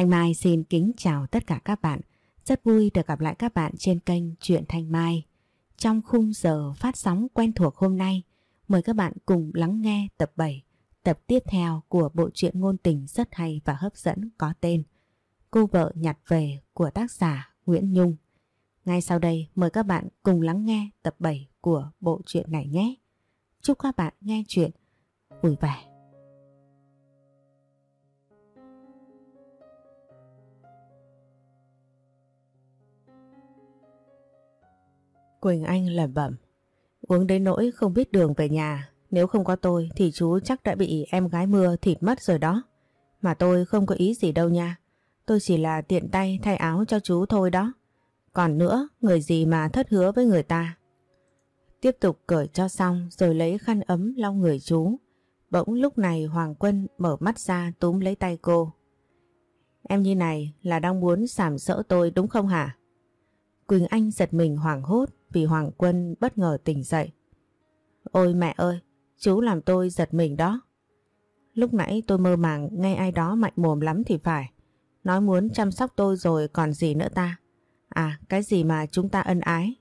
Thanh Mai xin kính chào tất cả các bạn. Rất vui được gặp lại các bạn trên kênh Truyện Thanh Mai. Trong khung giờ phát sóng quen thuộc hôm nay, mời các bạn cùng lắng nghe tập 7, tập tiếp theo của bộ truyện ngôn tình rất hay và hấp dẫn có tên Cô vợ nhặt về của tác giả Nguyễn Nhung. Ngay sau đây mời các bạn cùng lắng nghe tập 7 của bộ truyện này nhé. Chúc các bạn nghe chuyện vui vẻ. Quỳnh Anh lẩm bẩm. Uống đến nỗi không biết đường về nhà. Nếu không có tôi thì chú chắc đã bị em gái mưa thịt mất rồi đó. Mà tôi không có ý gì đâu nha. Tôi chỉ là tiện tay thay áo cho chú thôi đó. Còn nữa, người gì mà thất hứa với người ta? Tiếp tục cởi cho xong rồi lấy khăn ấm lau người chú. Bỗng lúc này Hoàng Quân mở mắt ra túm lấy tay cô. Em như này là đang muốn sảm sỡ tôi đúng không hả? Quỳnh Anh giật mình hoảng hốt vì Hoàng Quân bất ngờ tỉnh dậy. Ôi mẹ ơi, chú làm tôi giật mình đó. Lúc nãy tôi mơ màng nghe ai đó mạnh mồm lắm thì phải. Nói muốn chăm sóc tôi rồi còn gì nữa ta. À, cái gì mà chúng ta ân ái.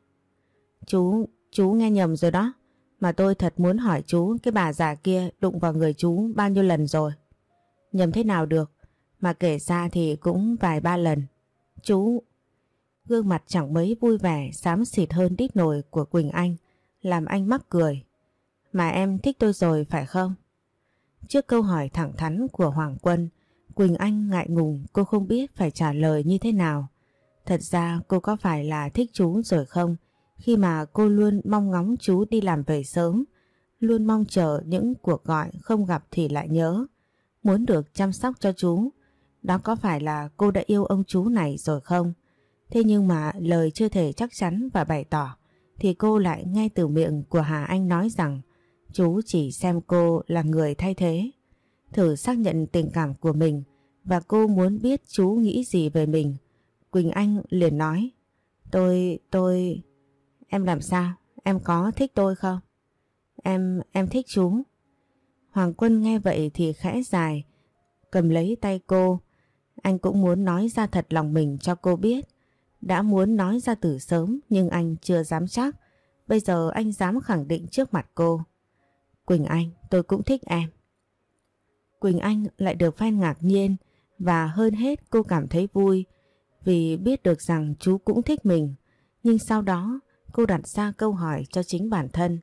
Chú, chú nghe nhầm rồi đó. Mà tôi thật muốn hỏi chú cái bà già kia đụng vào người chú bao nhiêu lần rồi. Nhầm thế nào được. Mà kể ra thì cũng vài ba lần. Chú, Gương mặt chẳng mấy vui vẻ, xám xịt hơn đít nồi của Quỳnh Anh, làm anh mắc cười. Mà em thích tôi rồi phải không? Trước câu hỏi thẳng thắn của Hoàng Quân, Quỳnh Anh ngại ngùng cô không biết phải trả lời như thế nào. Thật ra cô có phải là thích chú rồi không? Khi mà cô luôn mong ngóng chú đi làm về sớm, luôn mong chờ những cuộc gọi không gặp thì lại nhớ, muốn được chăm sóc cho chú. Đó có phải là cô đã yêu ông chú này rồi không? Thế nhưng mà lời chưa thể chắc chắn và bày tỏ thì cô lại nghe từ miệng của Hà Anh nói rằng chú chỉ xem cô là người thay thế. Thử xác nhận tình cảm của mình và cô muốn biết chú nghĩ gì về mình. Quỳnh Anh liền nói Tôi, tôi... Em làm sao? Em có thích tôi không? Em, em thích chú. Hoàng Quân nghe vậy thì khẽ dài, cầm lấy tay cô. Anh cũng muốn nói ra thật lòng mình cho cô biết. Đã muốn nói ra từ sớm nhưng anh chưa dám chắc. Bây giờ anh dám khẳng định trước mặt cô. Quỳnh Anh, tôi cũng thích em. Quỳnh Anh lại được phen ngạc nhiên và hơn hết cô cảm thấy vui vì biết được rằng chú cũng thích mình. Nhưng sau đó cô đặt ra câu hỏi cho chính bản thân.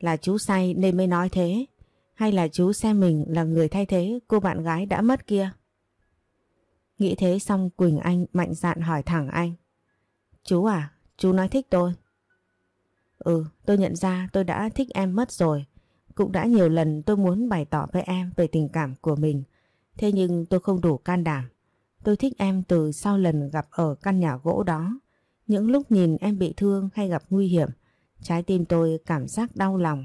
Là chú say nên mới nói thế hay là chú xem mình là người thay thế cô bạn gái đã mất kia? Nghĩ thế xong Quỳnh Anh mạnh dạn hỏi thẳng anh. Chú à, chú nói thích tôi. Ừ, tôi nhận ra tôi đã thích em mất rồi. Cũng đã nhiều lần tôi muốn bày tỏ với em về tình cảm của mình. Thế nhưng tôi không đủ can đảm. Tôi thích em từ sau lần gặp ở căn nhà gỗ đó. Những lúc nhìn em bị thương hay gặp nguy hiểm, trái tim tôi cảm giác đau lòng.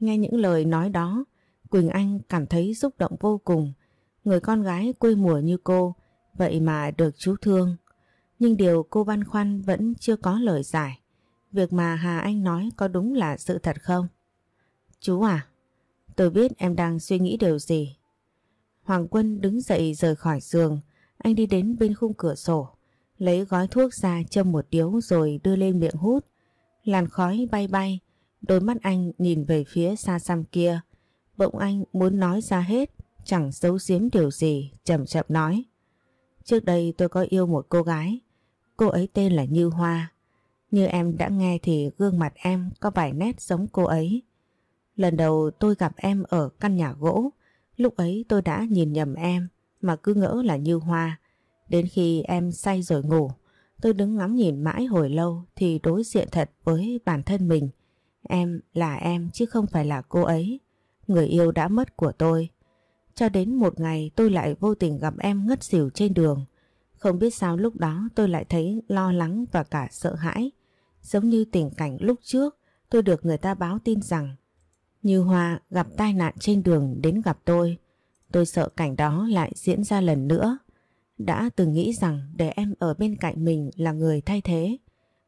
Nghe những lời nói đó, Quỳnh Anh cảm thấy xúc động vô cùng. Người con gái quê mùa như cô, vậy mà được chú thương. Nhưng điều cô băn khoăn vẫn chưa có lời giải. Việc mà Hà Anh nói có đúng là sự thật không? Chú à, tôi biết em đang suy nghĩ điều gì. Hoàng Quân đứng dậy rời khỏi giường, anh đi đến bên khung cửa sổ, lấy gói thuốc ra châm một điếu rồi đưa lên miệng hút. Làn khói bay bay, đôi mắt anh nhìn về phía xa xăm kia. Bỗng anh muốn nói ra hết chẳng giấu giếm điều gì, chậm chậm nói. Trước đây tôi có yêu một cô gái, cô ấy tên là Như Hoa. Như em đã nghe thì gương mặt em có vài nét giống cô ấy. Lần đầu tôi gặp em ở căn nhà gỗ, lúc ấy tôi đã nhìn nhầm em mà cứ ngỡ là Như Hoa. Đến khi em say rồi ngủ, tôi đứng ngắm nhìn mãi hồi lâu thì đối diện thật với bản thân mình. Em là em chứ không phải là cô ấy, người yêu đã mất của tôi. Cho đến một ngày tôi lại vô tình gặp em ngất xỉu trên đường. Không biết sao lúc đó tôi lại thấy lo lắng và cả sợ hãi. Giống như tình cảnh lúc trước, tôi được người ta báo tin rằng, Như Hoa gặp tai nạn trên đường đến gặp tôi. Tôi sợ cảnh đó lại diễn ra lần nữa. Đã từng nghĩ rằng để em ở bên cạnh mình là người thay thế.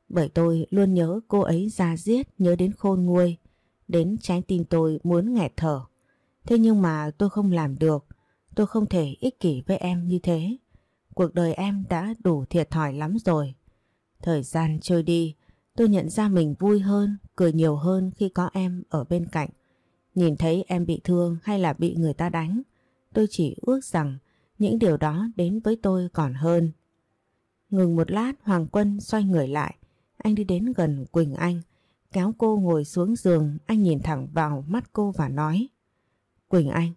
Bởi tôi luôn nhớ cô ấy ra giết nhớ đến khôn nguôi. Đến trái tim tôi muốn nghẹt thở. Thế nhưng mà tôi không làm được. tôi không thể ích kỷ với em như thế. Cuộc đời em đã đủ thiệt thòi lắm rồi. Thời gian trôi đi, tôi nhận ra mình vui hơn, cười nhiều hơn khi có em ở bên cạnh. Nhìn thấy em bị thương hay là bị người ta đánh, tôi chỉ ước rằng những điều đó đến với tôi còn hơn. Ngừng một lát Hoàng Quân xoay người lại, anh đi đến gần Quỳnh Anh, kéo cô ngồi xuống giường, anh nhìn thẳng vào mắt cô và nói Quỳnh Anh,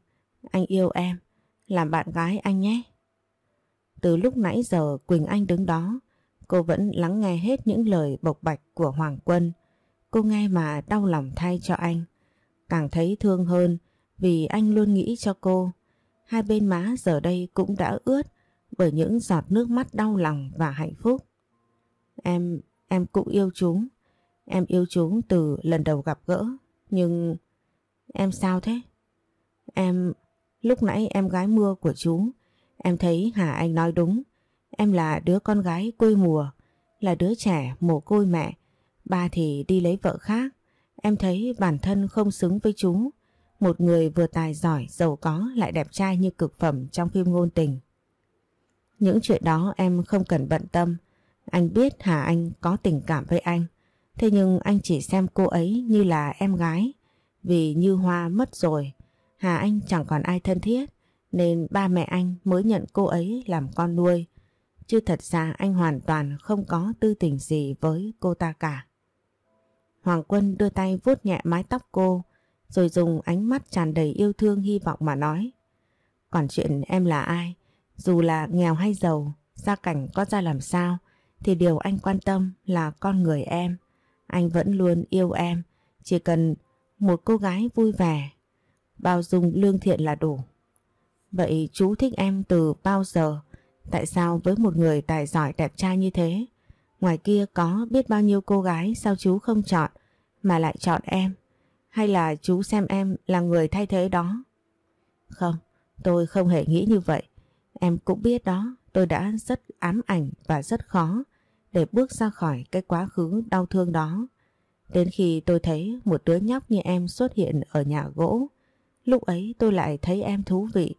anh yêu em, làm bạn gái anh nhé. Từ lúc nãy giờ Quỳnh Anh đứng đó, cô vẫn lắng nghe hết những lời bộc bạch của Hoàng Quân. Cô nghe mà đau lòng thay cho anh, càng thấy thương hơn vì anh luôn nghĩ cho cô. Hai bên má giờ đây cũng đã ướt bởi những giọt nước mắt đau lòng và hạnh phúc. Em, em cũng yêu chúng. Em yêu chúng từ lần đầu gặp gỡ. Nhưng em sao thế? Em, lúc nãy em gái mưa của chú, em thấy Hà Anh nói đúng. Em là đứa con gái quê mùa, là đứa trẻ mồ côi mẹ. Ba thì đi lấy vợ khác. Em thấy bản thân không xứng với chú. Một người vừa tài giỏi, giàu có lại đẹp trai như cực phẩm trong phim ngôn tình. Những chuyện đó em không cần bận tâm. Anh biết Hà Anh có tình cảm với anh. Thế nhưng anh chỉ xem cô ấy như là em gái. Vì Như Hoa mất rồi, Hà Anh chẳng còn ai thân thiết. Nên ba mẹ anh mới nhận cô ấy làm con nuôi. Chứ thật ra anh hoàn toàn không có tư tình gì với cô ta cả. Hoàng Quân đưa tay vuốt nhẹ mái tóc cô, rồi dùng ánh mắt tràn đầy yêu thương hy vọng mà nói. Còn chuyện em là ai, dù là nghèo hay giàu, gia cảnh có ra làm sao, thì điều anh quan tâm là con người em. Anh vẫn luôn yêu em, chỉ cần một cô gái vui vẻ, bao dung lương thiện là đủ. Vậy chú thích em từ bao giờ? Tại sao với một người tài giỏi đẹp trai như thế, ngoài kia có biết bao nhiêu cô gái sao chú không chọn mà lại chọn em? Hay là chú xem em là người thay thế đó? Không, tôi không hề nghĩ như vậy. Em cũng biết đó, tôi đã rất ám ảnh và rất khó để bước ra khỏi cái quá khứ đau thương đó. Đến khi tôi thấy một đứa nhóc như em xuất hiện ở nhà gỗ, lúc ấy tôi lại thấy em thú vị.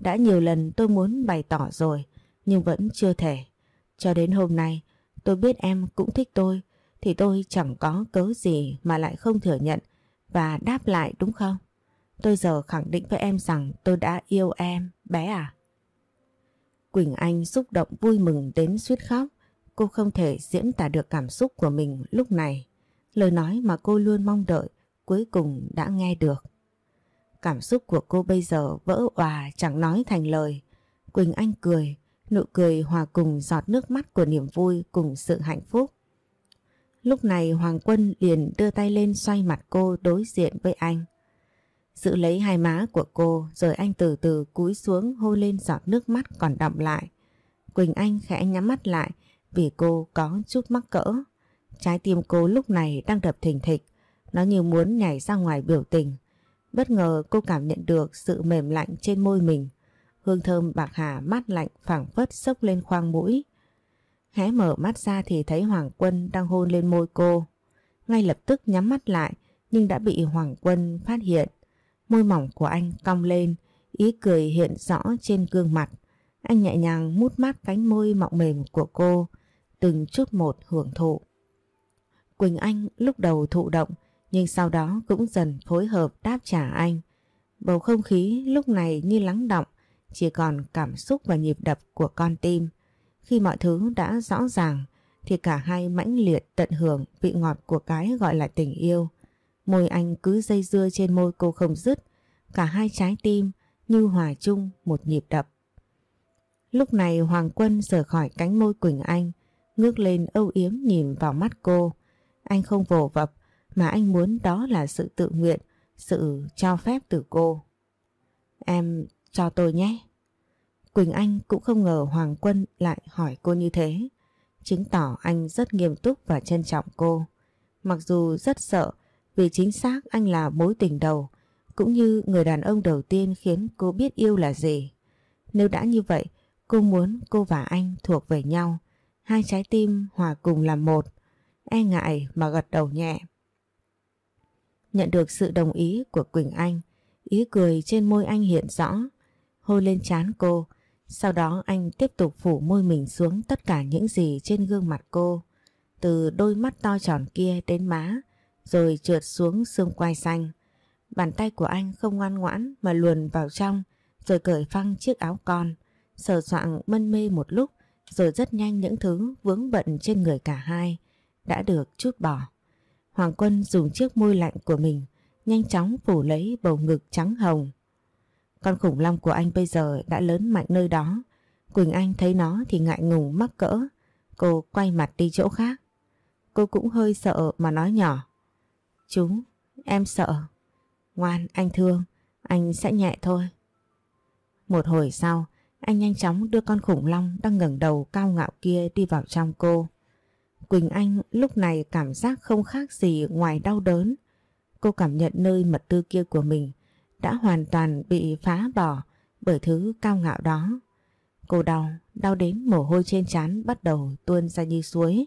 Đã nhiều lần tôi muốn bày tỏ rồi, nhưng vẫn chưa thể. Cho đến hôm nay, tôi biết em cũng thích tôi, thì tôi chẳng có cớ gì mà lại không thừa nhận và đáp lại đúng không? Tôi giờ khẳng định với em rằng tôi đã yêu em, bé à? Quỳnh Anh xúc động vui mừng đến suýt khóc. Cô không thể diễn tả được cảm xúc của mình lúc này. Lời nói mà cô luôn mong đợi cuối cùng đã nghe được. Cảm xúc của cô bây giờ vỡ òa chẳng nói thành lời. Quỳnh Anh cười, nụ cười hòa cùng giọt nước mắt của niềm vui cùng sự hạnh phúc. Lúc này Hoàng Quân liền đưa tay lên xoay mặt cô đối diện với anh. Giữ lấy hai má của cô rồi anh từ từ cúi xuống hôn lên giọt nước mắt còn đọng lại. Quỳnh Anh khẽ nhắm mắt lại vì cô có chút mắc cỡ. Trái tim cô lúc này đang đập thình thịch, nó như muốn nhảy ra ngoài biểu tình. Bất ngờ cô cảm nhận được sự mềm lạnh trên môi mình. Hương thơm bạc hà mát lạnh phảng phất sốc lên khoang mũi. Hé mở mắt ra thì thấy Hoàng Quân đang hôn lên môi cô. Ngay lập tức nhắm mắt lại nhưng đã bị Hoàng Quân phát hiện. Môi mỏng của anh cong lên, ý cười hiện rõ trên gương mặt. Anh nhẹ nhàng mút mát cánh môi mọng mềm của cô, từng chút một hưởng thụ. Quỳnh Anh lúc đầu thụ động, nhưng sau đó cũng dần phối hợp đáp trả anh. Bầu không khí lúc này như lắng động, chỉ còn cảm xúc và nhịp đập của con tim. Khi mọi thứ đã rõ ràng, thì cả hai mãnh liệt tận hưởng vị ngọt của cái gọi là tình yêu. Môi anh cứ dây dưa trên môi cô không dứt, cả hai trái tim như hòa chung một nhịp đập. Lúc này Hoàng Quân rời khỏi cánh môi Quỳnh Anh, ngước lên âu yếm nhìn vào mắt cô. Anh không vồ vập, mà anh muốn đó là sự tự nguyện, sự cho phép từ cô. Em cho tôi nhé. Quỳnh Anh cũng không ngờ Hoàng Quân lại hỏi cô như thế. Chứng tỏ anh rất nghiêm túc và trân trọng cô. Mặc dù rất sợ vì chính xác anh là mối tình đầu, cũng như người đàn ông đầu tiên khiến cô biết yêu là gì. Nếu đã như vậy, cô muốn cô và anh thuộc về nhau, hai trái tim hòa cùng làm một, e ngại mà gật đầu nhẹ. Nhận được sự đồng ý của Quỳnh Anh, ý cười trên môi anh hiện rõ. hôi lên trán cô. Sau đó anh tiếp tục phủ môi mình xuống tất cả những gì trên gương mặt cô. Từ đôi mắt to tròn kia đến má, rồi trượt xuống xương quai xanh. Bàn tay của anh không ngoan ngoãn mà luồn vào trong, rồi cởi phăng chiếc áo con. Sờ soạng mân mê một lúc, rồi rất nhanh những thứ vướng bận trên người cả hai đã được chút bỏ. Hoàng Quân dùng chiếc môi lạnh của mình nhanh chóng phủ lấy bầu ngực trắng hồng. Con khủng long của anh bây giờ đã lớn mạnh nơi đó. Quỳnh Anh thấy nó thì ngại ngùng mắc cỡ. Cô quay mặt đi chỗ khác. Cô cũng hơi sợ mà nói nhỏ. Chú, em sợ. Ngoan, anh thương, anh sẽ nhẹ thôi. Một hồi sau, anh nhanh chóng đưa con khủng long đang ngẩng đầu cao ngạo kia đi vào trong cô. Quỳnh Anh lúc này cảm giác không khác gì ngoài đau đớn. Cô cảm nhận nơi mật tư kia của mình đã hoàn toàn bị phá bỏ bởi thứ cao ngạo đó. Cô đau, đau đến mồ hôi trên trán bắt đầu tuôn ra như suối.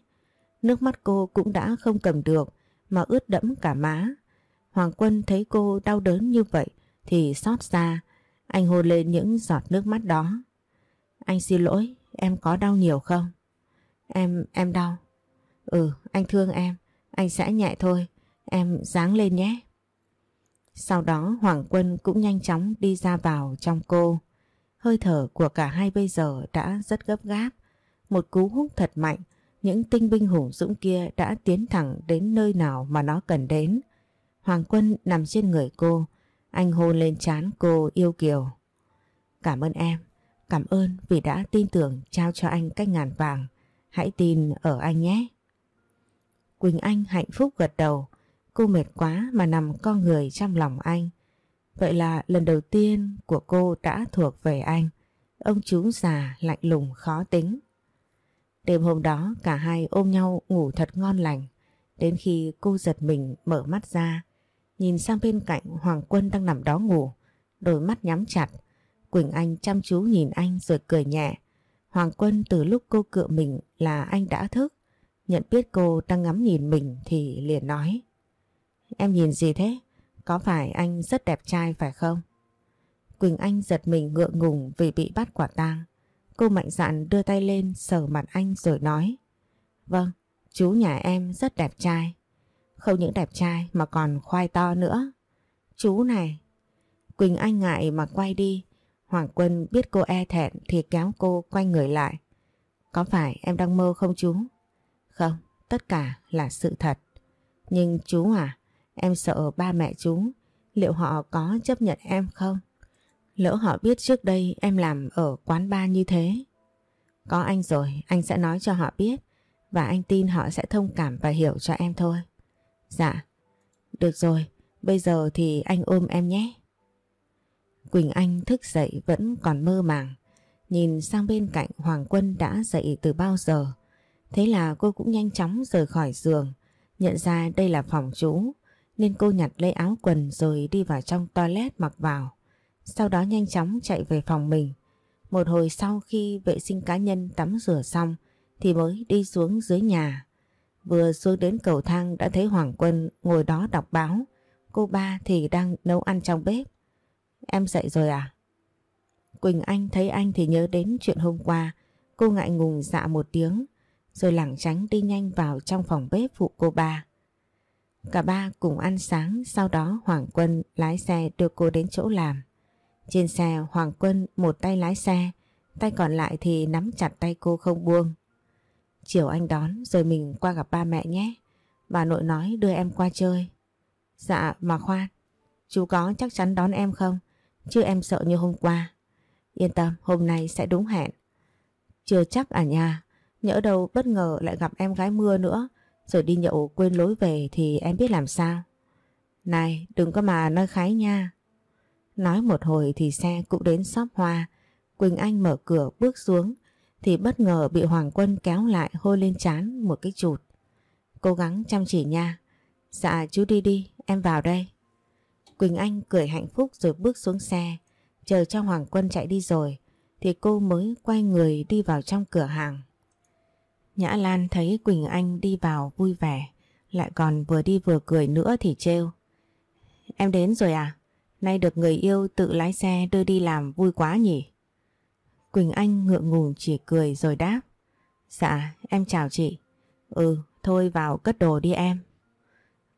Nước mắt cô cũng đã không cầm được mà ướt đẫm cả má. Hoàng Quân thấy cô đau đớn như vậy thì xót xa. Anh hôn lên những giọt nước mắt đó. Anh xin lỗi, em có đau nhiều không? Em, em đau. Ừ, anh thương em, anh sẽ nhẹ thôi, em dáng lên nhé. Sau đó Hoàng Quân cũng nhanh chóng đi ra vào trong cô. Hơi thở của cả hai bây giờ đã rất gấp gáp. Một cú hút thật mạnh, những tinh binh hùng dũng kia đã tiến thẳng đến nơi nào mà nó cần đến. Hoàng Quân nằm trên người cô, anh hôn lên trán cô yêu kiều. Cảm ơn em, cảm ơn vì đã tin tưởng trao cho anh cách ngàn vàng. Hãy tin ở anh nhé. Quỳnh Anh hạnh phúc gật đầu. Cô mệt quá mà nằm con người trong lòng anh. Vậy là lần đầu tiên của cô đã thuộc về anh. Ông chú già lạnh lùng khó tính. Đêm hôm đó cả hai ôm nhau ngủ thật ngon lành. Đến khi cô giật mình mở mắt ra, nhìn sang bên cạnh Hoàng Quân đang nằm đó ngủ, đôi mắt nhắm chặt. Quỳnh Anh chăm chú nhìn anh rồi cười nhẹ. Hoàng Quân từ lúc cô cựa mình là anh đã thức. Nhận biết cô đang ngắm nhìn mình thì liền nói. Em nhìn gì thế? Có phải anh rất đẹp trai phải không? Quỳnh Anh giật mình ngượng ngùng vì bị bắt quả tang. Cô mạnh dạn đưa tay lên sờ mặt anh rồi nói. Vâng, chú nhà em rất đẹp trai. Không những đẹp trai mà còn khoai to nữa. Chú này. Quỳnh Anh ngại mà quay đi. Hoàng Quân biết cô e thẹn thì kéo cô quay người lại. Có phải em đang mơ không chú? Không, tất cả là sự thật. Nhưng chú à, em sợ ba mẹ chú, liệu họ có chấp nhận em không? Lỡ họ biết trước đây em làm ở quán bar như thế. Có anh rồi, anh sẽ nói cho họ biết và anh tin họ sẽ thông cảm và hiểu cho em thôi. Dạ, được rồi, bây giờ thì anh ôm em nhé. Quỳnh Anh thức dậy vẫn còn mơ màng, nhìn sang bên cạnh Hoàng Quân đã dậy từ bao giờ. Thế là cô cũng nhanh chóng rời khỏi giường, nhận ra đây là phòng chú, nên cô nhặt lấy áo quần rồi đi vào trong toilet mặc vào. Sau đó nhanh chóng chạy về phòng mình. Một hồi sau khi vệ sinh cá nhân tắm rửa xong thì mới đi xuống dưới nhà. Vừa xuống đến cầu thang đã thấy Hoàng Quân ngồi đó đọc báo. Cô ba thì đang nấu ăn trong bếp. Em dậy rồi à? Quỳnh Anh thấy anh thì nhớ đến chuyện hôm qua. Cô ngại ngùng dạ một tiếng rồi lảng tránh đi nhanh vào trong phòng bếp phụ cô ba. Cả ba cùng ăn sáng, sau đó Hoàng Quân lái xe đưa cô đến chỗ làm. Trên xe Hoàng Quân một tay lái xe, tay còn lại thì nắm chặt tay cô không buông. Chiều anh đón rồi mình qua gặp ba mẹ nhé. Bà nội nói đưa em qua chơi. Dạ mà khoan, chú có chắc chắn đón em không? Chứ em sợ như hôm qua. Yên tâm, hôm nay sẽ đúng hẹn. Chưa chắc à nhà, Nhỡ đâu bất ngờ lại gặp em gái mưa nữa, Rồi đi nhậu quên lối về thì em biết làm sao. Này, đừng có mà nói khái nha. Nói một hồi thì xe cũng đến shop hoa. Quỳnh Anh mở cửa bước xuống, Thì bất ngờ bị Hoàng Quân kéo lại hôi lên chán một cái chụt. Cố gắng chăm chỉ nha. Dạ chú đi đi, em vào đây. Quỳnh Anh cười hạnh phúc rồi bước xuống xe. Chờ cho Hoàng Quân chạy đi rồi, Thì cô mới quay người đi vào trong cửa hàng. Nhã Lan thấy Quỳnh Anh đi vào vui vẻ, lại còn vừa đi vừa cười nữa thì trêu. Em đến rồi à? Nay được người yêu tự lái xe đưa đi làm vui quá nhỉ? Quỳnh Anh ngượng ngùng chỉ cười rồi đáp. Dạ, em chào chị. Ừ, thôi vào cất đồ đi em.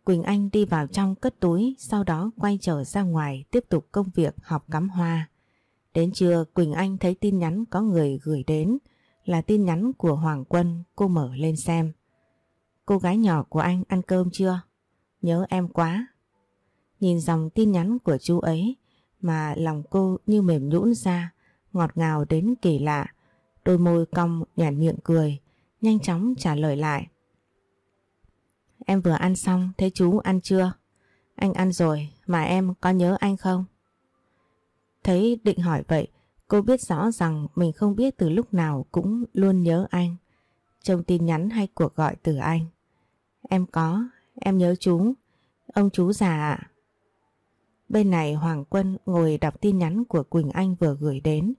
Quỳnh Anh đi vào trong cất túi, sau đó quay trở ra ngoài tiếp tục công việc học cắm hoa. Đến trưa Quỳnh Anh thấy tin nhắn có người gửi đến là tin nhắn của Hoàng Quân, cô mở lên xem. Cô gái nhỏ của anh ăn cơm chưa? Nhớ em quá. Nhìn dòng tin nhắn của chú ấy mà lòng cô như mềm nhũn ra, ngọt ngào đến kỳ lạ. Đôi môi cong nhàn miệng cười, nhanh chóng trả lời lại. Em vừa ăn xong, thấy chú ăn chưa? Anh ăn rồi, mà em có nhớ anh không? Thấy định hỏi vậy, cô biết rõ rằng mình không biết từ lúc nào cũng luôn nhớ anh. Trong tin nhắn hay cuộc gọi từ anh. Em có, em nhớ chú. Ông chú già ạ. Bên này Hoàng Quân ngồi đọc tin nhắn của Quỳnh Anh vừa gửi đến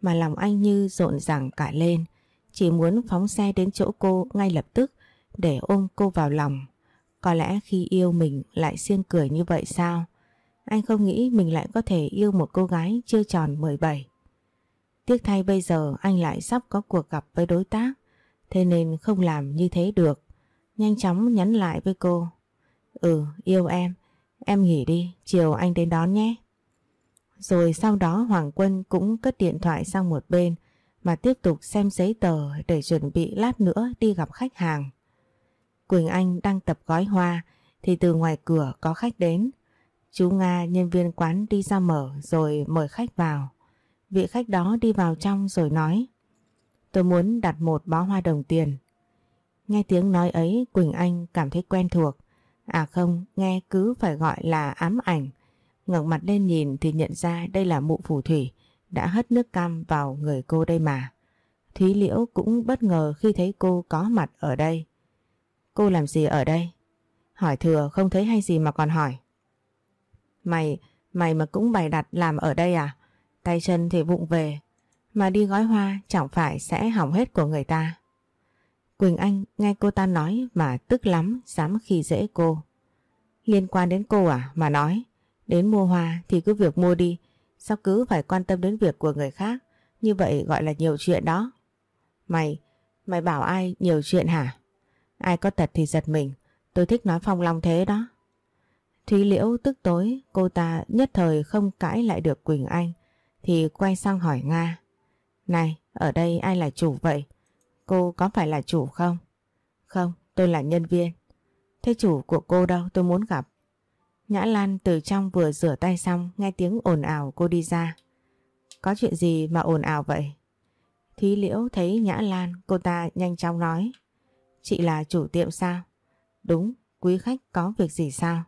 mà lòng anh như rộn ràng cả lên. Chỉ muốn phóng xe đến chỗ cô ngay lập tức để ôm cô vào lòng. Có lẽ khi yêu mình lại xiên cười như vậy sao? Anh không nghĩ mình lại có thể yêu một cô gái chưa tròn 17. Tiếc thay bây giờ anh lại sắp có cuộc gặp với đối tác, thế nên không làm như thế được. Nhanh chóng nhắn lại với cô. Ừ, yêu em, em nghỉ đi, chiều anh đến đón nhé. Rồi sau đó Hoàng Quân cũng cất điện thoại sang một bên mà tiếp tục xem giấy tờ để chuẩn bị lát nữa đi gặp khách hàng. Quỳnh Anh đang tập gói hoa thì từ ngoài cửa có khách đến. Chú Nga nhân viên quán đi ra mở rồi mời khách vào. Vị khách đó đi vào trong rồi nói Tôi muốn đặt một bó hoa đồng tiền. Nghe tiếng nói ấy Quỳnh Anh cảm thấy quen thuộc. À không, nghe cứ phải gọi là ám ảnh. ngẩng mặt lên nhìn thì nhận ra đây là mụ phù thủy đã hất nước cam vào người cô đây mà. Thúy Liễu cũng bất ngờ khi thấy cô có mặt ở đây. Cô làm gì ở đây? Hỏi thừa không thấy hay gì mà còn hỏi. Mày, mày mà cũng bày đặt làm ở đây à? Tay chân thì vụng về, mà đi gói hoa chẳng phải sẽ hỏng hết của người ta. Quỳnh Anh nghe cô ta nói mà tức lắm, dám khi dễ cô. Liên quan đến cô à mà nói, đến mua hoa thì cứ việc mua đi, sao cứ phải quan tâm đến việc của người khác, như vậy gọi là nhiều chuyện đó. Mày, mày bảo ai nhiều chuyện hả? Ai có tật thì giật mình, tôi thích nói phong long thế đó. Thúy Liễu tức tối, cô ta nhất thời không cãi lại được Quỳnh Anh, thì quay sang hỏi Nga. Này, ở đây ai là chủ vậy? Cô có phải là chủ không? Không, tôi là nhân viên. Thế chủ của cô đâu tôi muốn gặp? Nhã Lan từ trong vừa rửa tay xong nghe tiếng ồn ào cô đi ra. Có chuyện gì mà ồn ào vậy? thí Liễu thấy Nhã Lan cô ta nhanh chóng nói. Chị là chủ tiệm sao? Đúng, quý khách có việc gì sao?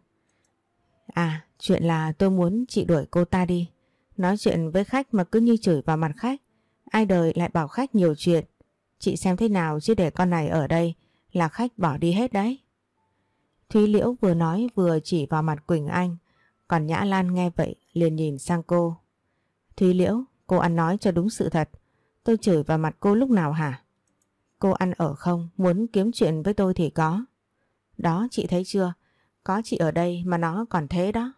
À, chuyện là tôi muốn chị đuổi cô ta đi. Nói chuyện với khách mà cứ như chửi vào mặt khách. Ai đời lại bảo khách nhiều chuyện. Chị xem thế nào chứ để con này ở đây là khách bỏ đi hết đấy. Thúy Liễu vừa nói vừa chỉ vào mặt Quỳnh Anh. Còn Nhã Lan nghe vậy liền nhìn sang cô. Thúy Liễu, cô ăn nói cho đúng sự thật. Tôi chửi vào mặt cô lúc nào hả? Cô ăn ở không, muốn kiếm chuyện với tôi thì có. Đó chị thấy chưa? Có chị ở đây mà nó còn thế đó.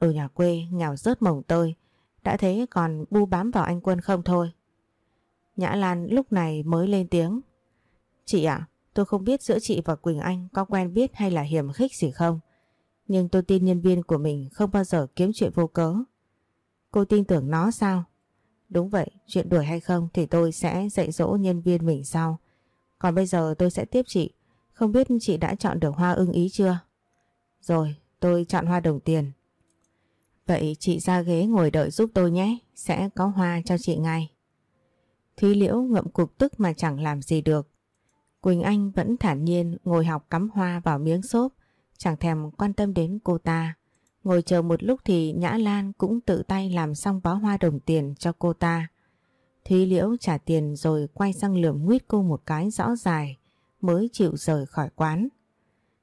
Đồ nhà quê nghèo rớt mồng tơi. Đã thế còn bu bám vào anh Quân không thôi. Nhã Lan lúc này mới lên tiếng. Chị ạ, tôi không biết giữa chị và Quỳnh Anh có quen biết hay là hiểm khích gì không. Nhưng tôi tin nhân viên của mình không bao giờ kiếm chuyện vô cớ. Cô tin tưởng nó sao? Đúng vậy, chuyện đuổi hay không thì tôi sẽ dạy dỗ nhân viên mình sau. Còn bây giờ tôi sẽ tiếp chị. Không biết chị đã chọn được hoa ưng ý chưa? Rồi, tôi chọn hoa đồng tiền. Vậy chị ra ghế ngồi đợi giúp tôi nhé, sẽ có hoa cho chị ngay. Thúy Liễu ngậm cục tức mà chẳng làm gì được. Quỳnh Anh vẫn thản nhiên ngồi học cắm hoa vào miếng xốp, chẳng thèm quan tâm đến cô ta. Ngồi chờ một lúc thì Nhã Lan cũng tự tay làm xong bó hoa đồng tiền cho cô ta. Thúy Liễu trả tiền rồi quay sang lườm nguyết cô một cái rõ dài mới chịu rời khỏi quán.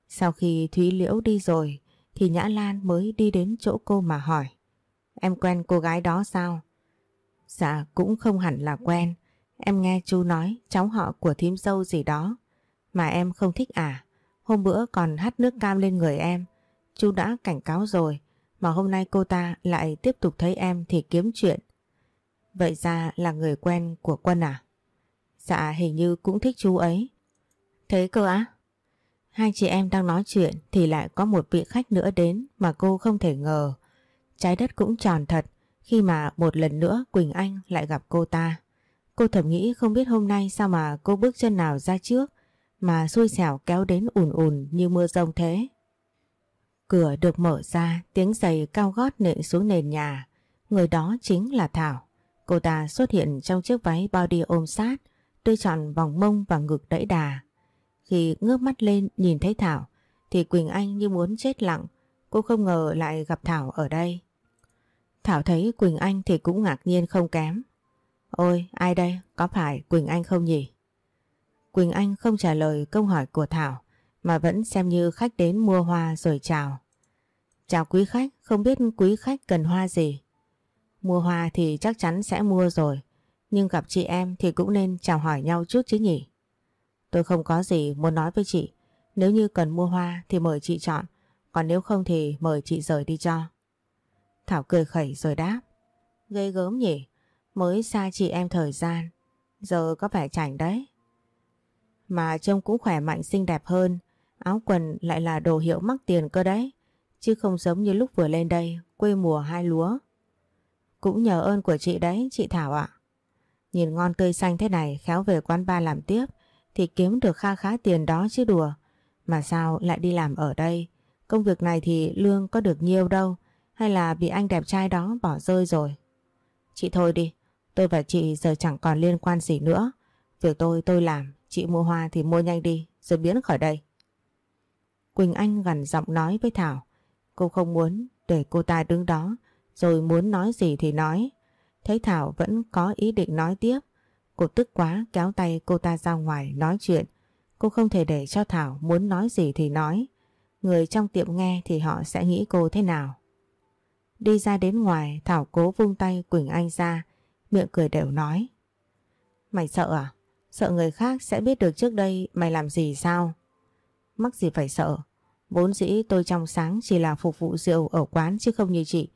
Sau khi Thúy Liễu đi rồi thì Nhã Lan mới đi đến chỗ cô mà hỏi. Em quen cô gái đó sao? Dạ cũng không hẳn là quen. Em nghe chú nói cháu họ của thím dâu gì đó. Mà em không thích à? Hôm bữa còn hắt nước cam lên người em. Chú đã cảnh cáo rồi, mà hôm nay cô ta lại tiếp tục thấy em thì kiếm chuyện. Vậy ra là người quen của Quân à? Dạ hình như cũng thích chú ấy. Thế cơ á? Hai chị em đang nói chuyện thì lại có một vị khách nữa đến mà cô không thể ngờ. Trái đất cũng tròn thật khi mà một lần nữa Quỳnh Anh lại gặp cô ta. Cô thầm nghĩ không biết hôm nay sao mà cô bước chân nào ra trước mà xui xẻo kéo đến ùn ùn như mưa rông thế. Cửa được mở ra, tiếng giày cao gót nện xuống nền nhà. Người đó chính là Thảo. Cô ta xuất hiện trong chiếc váy body ôm sát, tươi tròn vòng mông và ngực đẩy đà. Khi ngước mắt lên nhìn thấy Thảo, thì Quỳnh Anh như muốn chết lặng. Cô không ngờ lại gặp Thảo ở đây. Thảo thấy Quỳnh Anh thì cũng ngạc nhiên không kém. Ôi, ai đây? Có phải Quỳnh Anh không nhỉ? Quỳnh Anh không trả lời câu hỏi của Thảo mà vẫn xem như khách đến mua hoa rồi chào. Chào quý khách, không biết quý khách cần hoa gì? Mua hoa thì chắc chắn sẽ mua rồi, nhưng gặp chị em thì cũng nên chào hỏi nhau chút chứ nhỉ? Tôi không có gì muốn nói với chị, nếu như cần mua hoa thì mời chị chọn, còn nếu không thì mời chị rời đi cho. Thảo cười khẩy rồi đáp. Gây gớm nhỉ, mới xa chị em thời gian, giờ có vẻ chảnh đấy. Mà trông cũng khỏe mạnh xinh đẹp hơn, áo quần lại là đồ hiệu mắc tiền cơ đấy, chứ không giống như lúc vừa lên đây, quê mùa hai lúa. Cũng nhờ ơn của chị đấy, chị Thảo ạ. Nhìn ngon tươi xanh thế này, khéo về quán bar làm tiếp, thì kiếm được kha khá tiền đó chứ đùa. Mà sao lại đi làm ở đây? Công việc này thì lương có được nhiều đâu, hay là bị anh đẹp trai đó bỏ rơi rồi? Chị thôi đi, tôi và chị giờ chẳng còn liên quan gì nữa. Việc tôi tôi làm, chị mua hoa thì mua nhanh đi, rồi biến khỏi đây. Quỳnh Anh gần giọng nói với Thảo. Cô không muốn để cô ta đứng đó, rồi muốn nói gì thì nói. Thấy Thảo vẫn có ý định nói tiếp. Cô tức quá, kéo tay cô ta ra ngoài nói chuyện. Cô không thể để cho Thảo muốn nói gì thì nói. Người trong tiệm nghe thì họ sẽ nghĩ cô thế nào. Đi ra đến ngoài, Thảo cố vung tay Quỳnh Anh ra, Miệng cười đều nói Mày sợ à? Sợ người khác sẽ biết được trước đây mày làm gì sao? Mắc gì phải sợ Vốn dĩ tôi trong sáng chỉ là phục vụ rượu ở quán chứ không như chị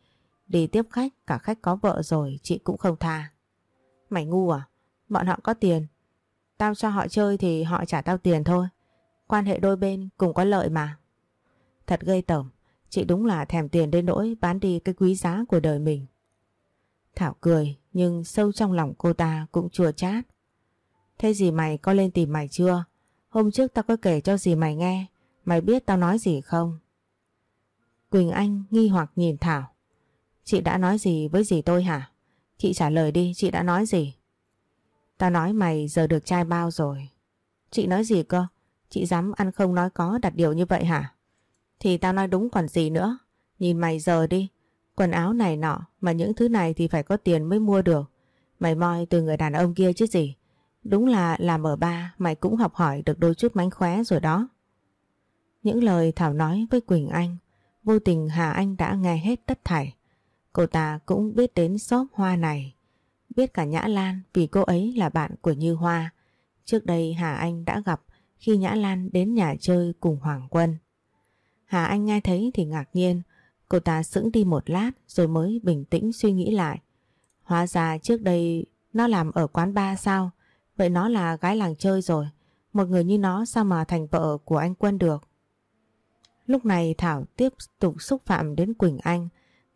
Đi tiếp khách, Cả khách có vợ rồi, chị cũng không tha Mày ngu à? Bọn họ có tiền Tao cho họ chơi thì họ trả tao tiền thôi Quan hệ đôi bên cùng có lợi mà Thật gây tởm Chị đúng là thèm tiền đến nỗi bán đi cái quý giá của đời mình. Thảo cười nhưng sâu trong lòng cô ta cũng chua chát. Thế gì mày có lên tìm mày chưa? Hôm trước tao có kể cho gì mày nghe. Mày biết tao nói gì không? Quỳnh Anh nghi hoặc nhìn Thảo. Chị đã nói gì với dì tôi hả? Chị trả lời đi, chị đã nói gì? Tao nói mày giờ được trai bao rồi. Chị nói gì cơ? Chị dám ăn không nói có đặt điều như vậy hả? Thì tao nói đúng còn gì nữa. Nhìn mày giờ đi. Quần áo này nọ mà những thứ này thì phải có tiền mới mua được. Mày moi từ người đàn ông kia chứ gì. Đúng là làm ở ba, mày cũng học hỏi được đôi chút mánh khóe rồi đó. Những lời Thảo nói với Quỳnh Anh, vô tình Hà Anh đã nghe hết tất thảy. Cô ta cũng biết đến xóm hoa này. Biết cả Nhã Lan vì cô ấy là bạn của Như Hoa. Trước đây Hà Anh đã gặp khi Nhã Lan đến nhà chơi cùng Hoàng Quân. Hà Anh nghe thấy thì ngạc nhiên, cô ta sững đi một lát rồi mới bình tĩnh suy nghĩ lại. Hóa ra trước đây nó làm ở quán bar sao? Vậy nó là gái làng chơi rồi. Một người như nó sao mà thành vợ của anh Quân được? Lúc này Thảo tiếp tục xúc phạm đến Quỳnh Anh.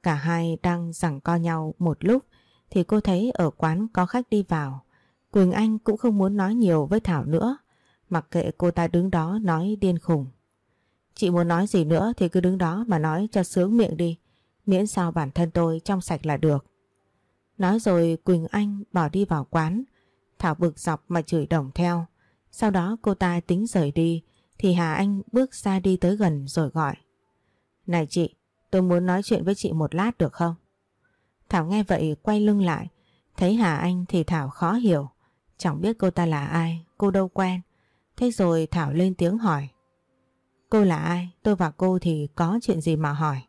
Cả hai đang giằng co nhau một lúc thì cô thấy ở quán có khách đi vào. Quỳnh Anh cũng không muốn nói nhiều với Thảo nữa. Mặc kệ cô ta đứng đó nói điên khùng. Chị muốn nói gì nữa thì cứ đứng đó mà nói cho sướng miệng đi. Miễn sao bản thân tôi trong sạch là được. Nói rồi Quỳnh Anh bỏ đi vào quán. Thảo bực dọc mà chửi đồng theo. Sau đó cô ta tính rời đi thì Hà Anh bước ra đi tới gần rồi gọi. Này chị, tôi muốn nói chuyện với chị một lát được không? Thảo nghe vậy quay lưng lại. Thấy Hà Anh thì Thảo khó hiểu. Chẳng biết cô ta là ai, cô đâu quen. Thế rồi Thảo lên tiếng hỏi. Cô là ai? Tôi và cô thì có chuyện gì mà hỏi?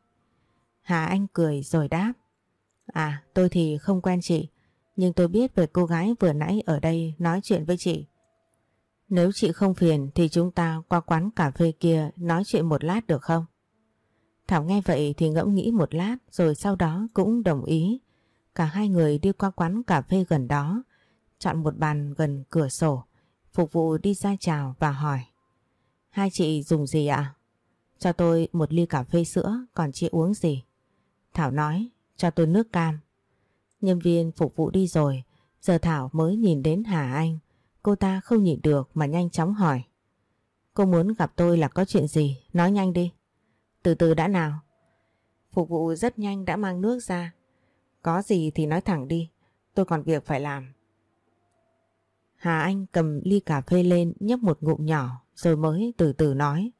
Hà Anh cười rồi đáp. À tôi thì không quen chị Nhưng tôi biết về cô gái vừa nãy ở đây nói chuyện với chị Nếu chị không phiền thì chúng ta qua quán cà phê kia nói chuyện một lát được không? Thảo nghe vậy thì ngẫm nghĩ một lát rồi sau đó cũng đồng ý. Cả hai người đi qua quán cà phê gần đó, chọn một bàn gần cửa sổ, phục vụ đi ra chào và hỏi. Hai chị dùng gì ạ? Cho tôi một ly cà phê sữa, còn chị uống gì? Thảo nói, cho tôi nước cam. Nhân viên phục vụ đi rồi, giờ Thảo mới nhìn đến Hà Anh. Cô ta không nhịn được mà nhanh chóng hỏi. Cô muốn gặp tôi là có chuyện gì? Nói nhanh đi. Từ từ đã nào. Phục vụ rất nhanh đã mang nước ra. Có gì thì nói thẳng đi. Tôi còn việc phải làm. Hà Anh cầm ly cà phê lên nhấp một ngụm nhỏ rồi mới từ từ nói.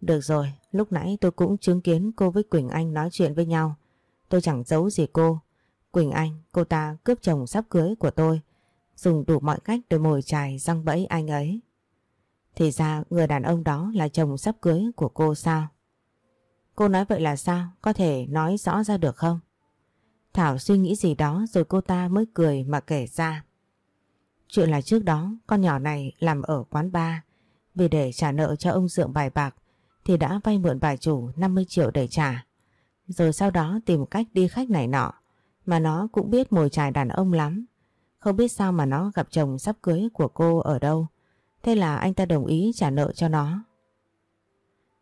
Được rồi, lúc nãy tôi cũng chứng kiến cô với Quỳnh Anh nói chuyện với nhau. Tôi chẳng giấu gì cô. Quỳnh Anh, cô ta cướp chồng sắp cưới của tôi. Dùng đủ mọi cách để mồi chài răng bẫy anh ấy. Thì ra người đàn ông đó là chồng sắp cưới của cô sao? Cô nói vậy là sao? Có thể nói rõ ra được không? Thảo suy nghĩ gì đó rồi cô ta mới cười mà kể ra. Chuyện là trước đó, con nhỏ này làm ở quán bar vì để trả nợ cho ông dượng bài bạc, thì đã vay mượn bà chủ 50 triệu để trả. Rồi sau đó tìm cách đi khách này nọ, mà nó cũng biết mồi chài đàn ông lắm. Không biết sao mà nó gặp chồng sắp cưới của cô ở đâu. Thế là anh ta đồng ý trả nợ cho nó.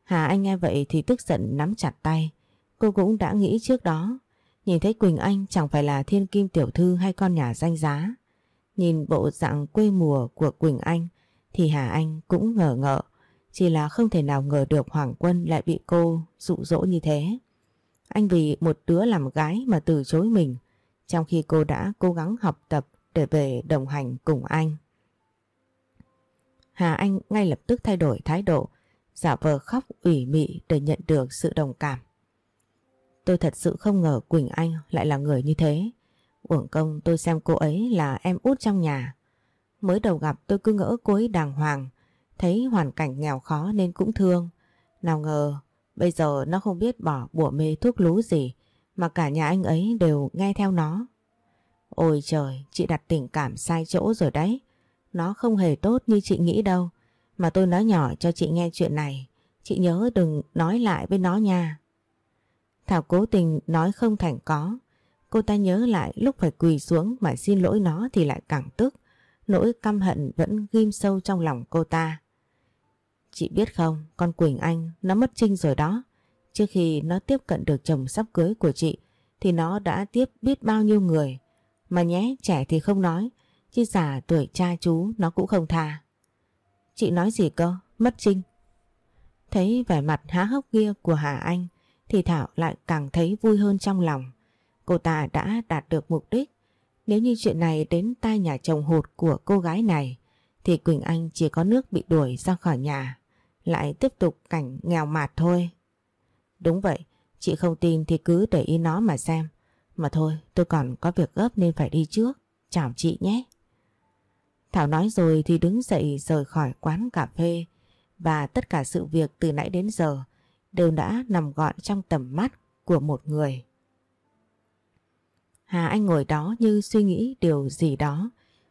Hà Anh nghe vậy thì tức giận nắm chặt tay. Cô cũng đã nghĩ trước đó. Nhìn thấy Quỳnh Anh chẳng phải là thiên kim tiểu thư hay con nhà danh giá. Nhìn bộ dạng quê mùa của Quỳnh Anh thì Hà Anh cũng ngờ ngợ. Chỉ là không thể nào ngờ được Hoàng Quân lại bị cô dụ dỗ như thế. Anh vì một đứa làm gái mà từ chối mình trong khi cô đã cố gắng học tập để về đồng hành cùng anh. Hà Anh ngay lập tức thay đổi thái độ, giả vờ khóc ủy mị để nhận được sự đồng cảm. Tôi thật sự không ngờ Quỳnh Anh lại là người như thế. Uổng công tôi xem cô ấy là em út trong nhà. Mới đầu gặp tôi cứ ngỡ cô ấy đàng hoàng, thấy hoàn cảnh nghèo khó nên cũng thương. Nào ngờ bây giờ nó không biết bỏ bùa mê thuốc lú gì mà cả nhà anh ấy đều nghe theo nó. Ôi trời, chị đặt tình cảm sai chỗ rồi đấy. Nó không hề tốt như chị nghĩ đâu. Mà tôi nói nhỏ cho chị nghe chuyện này. Chị nhớ đừng nói lại với nó nha. Thảo cố tình nói không thành có. Cô ta nhớ lại lúc phải quỳ xuống mà xin lỗi nó thì lại càng tức. Nỗi căm hận vẫn ghim sâu trong lòng cô ta. Chị biết không, con Quỳnh Anh nó mất trinh rồi đó. Trước khi nó tiếp cận được chồng sắp cưới của chị thì nó đã tiếp biết bao nhiêu người. Mà nhé, trẻ thì không nói, chứ già tuổi cha chú nó cũng không tha. Chị nói gì cơ? Mất trinh. Thấy vẻ mặt há hốc kia của Hà Anh thì Thảo lại càng thấy vui hơn trong lòng. Cô ta đã đạt được mục đích. Nếu như chuyện này đến tai nhà chồng hụt của cô gái này thì Quỳnh Anh chỉ có nước bị đuổi ra khỏi nhà. Lại tiếp tục cảnh nghèo mạt thôi. Đúng vậy, chị không tin thì cứ để ý nó mà xem. Mà thôi, tôi còn có việc gấp nên phải đi trước. Chào chị nhé. Thảo nói rồi thì đứng dậy rời khỏi quán cà phê và tất cả sự việc từ nãy đến giờ đều đã nằm gọn trong tầm mắt của một người. Hà Anh ngồi đó như suy nghĩ điều gì đó.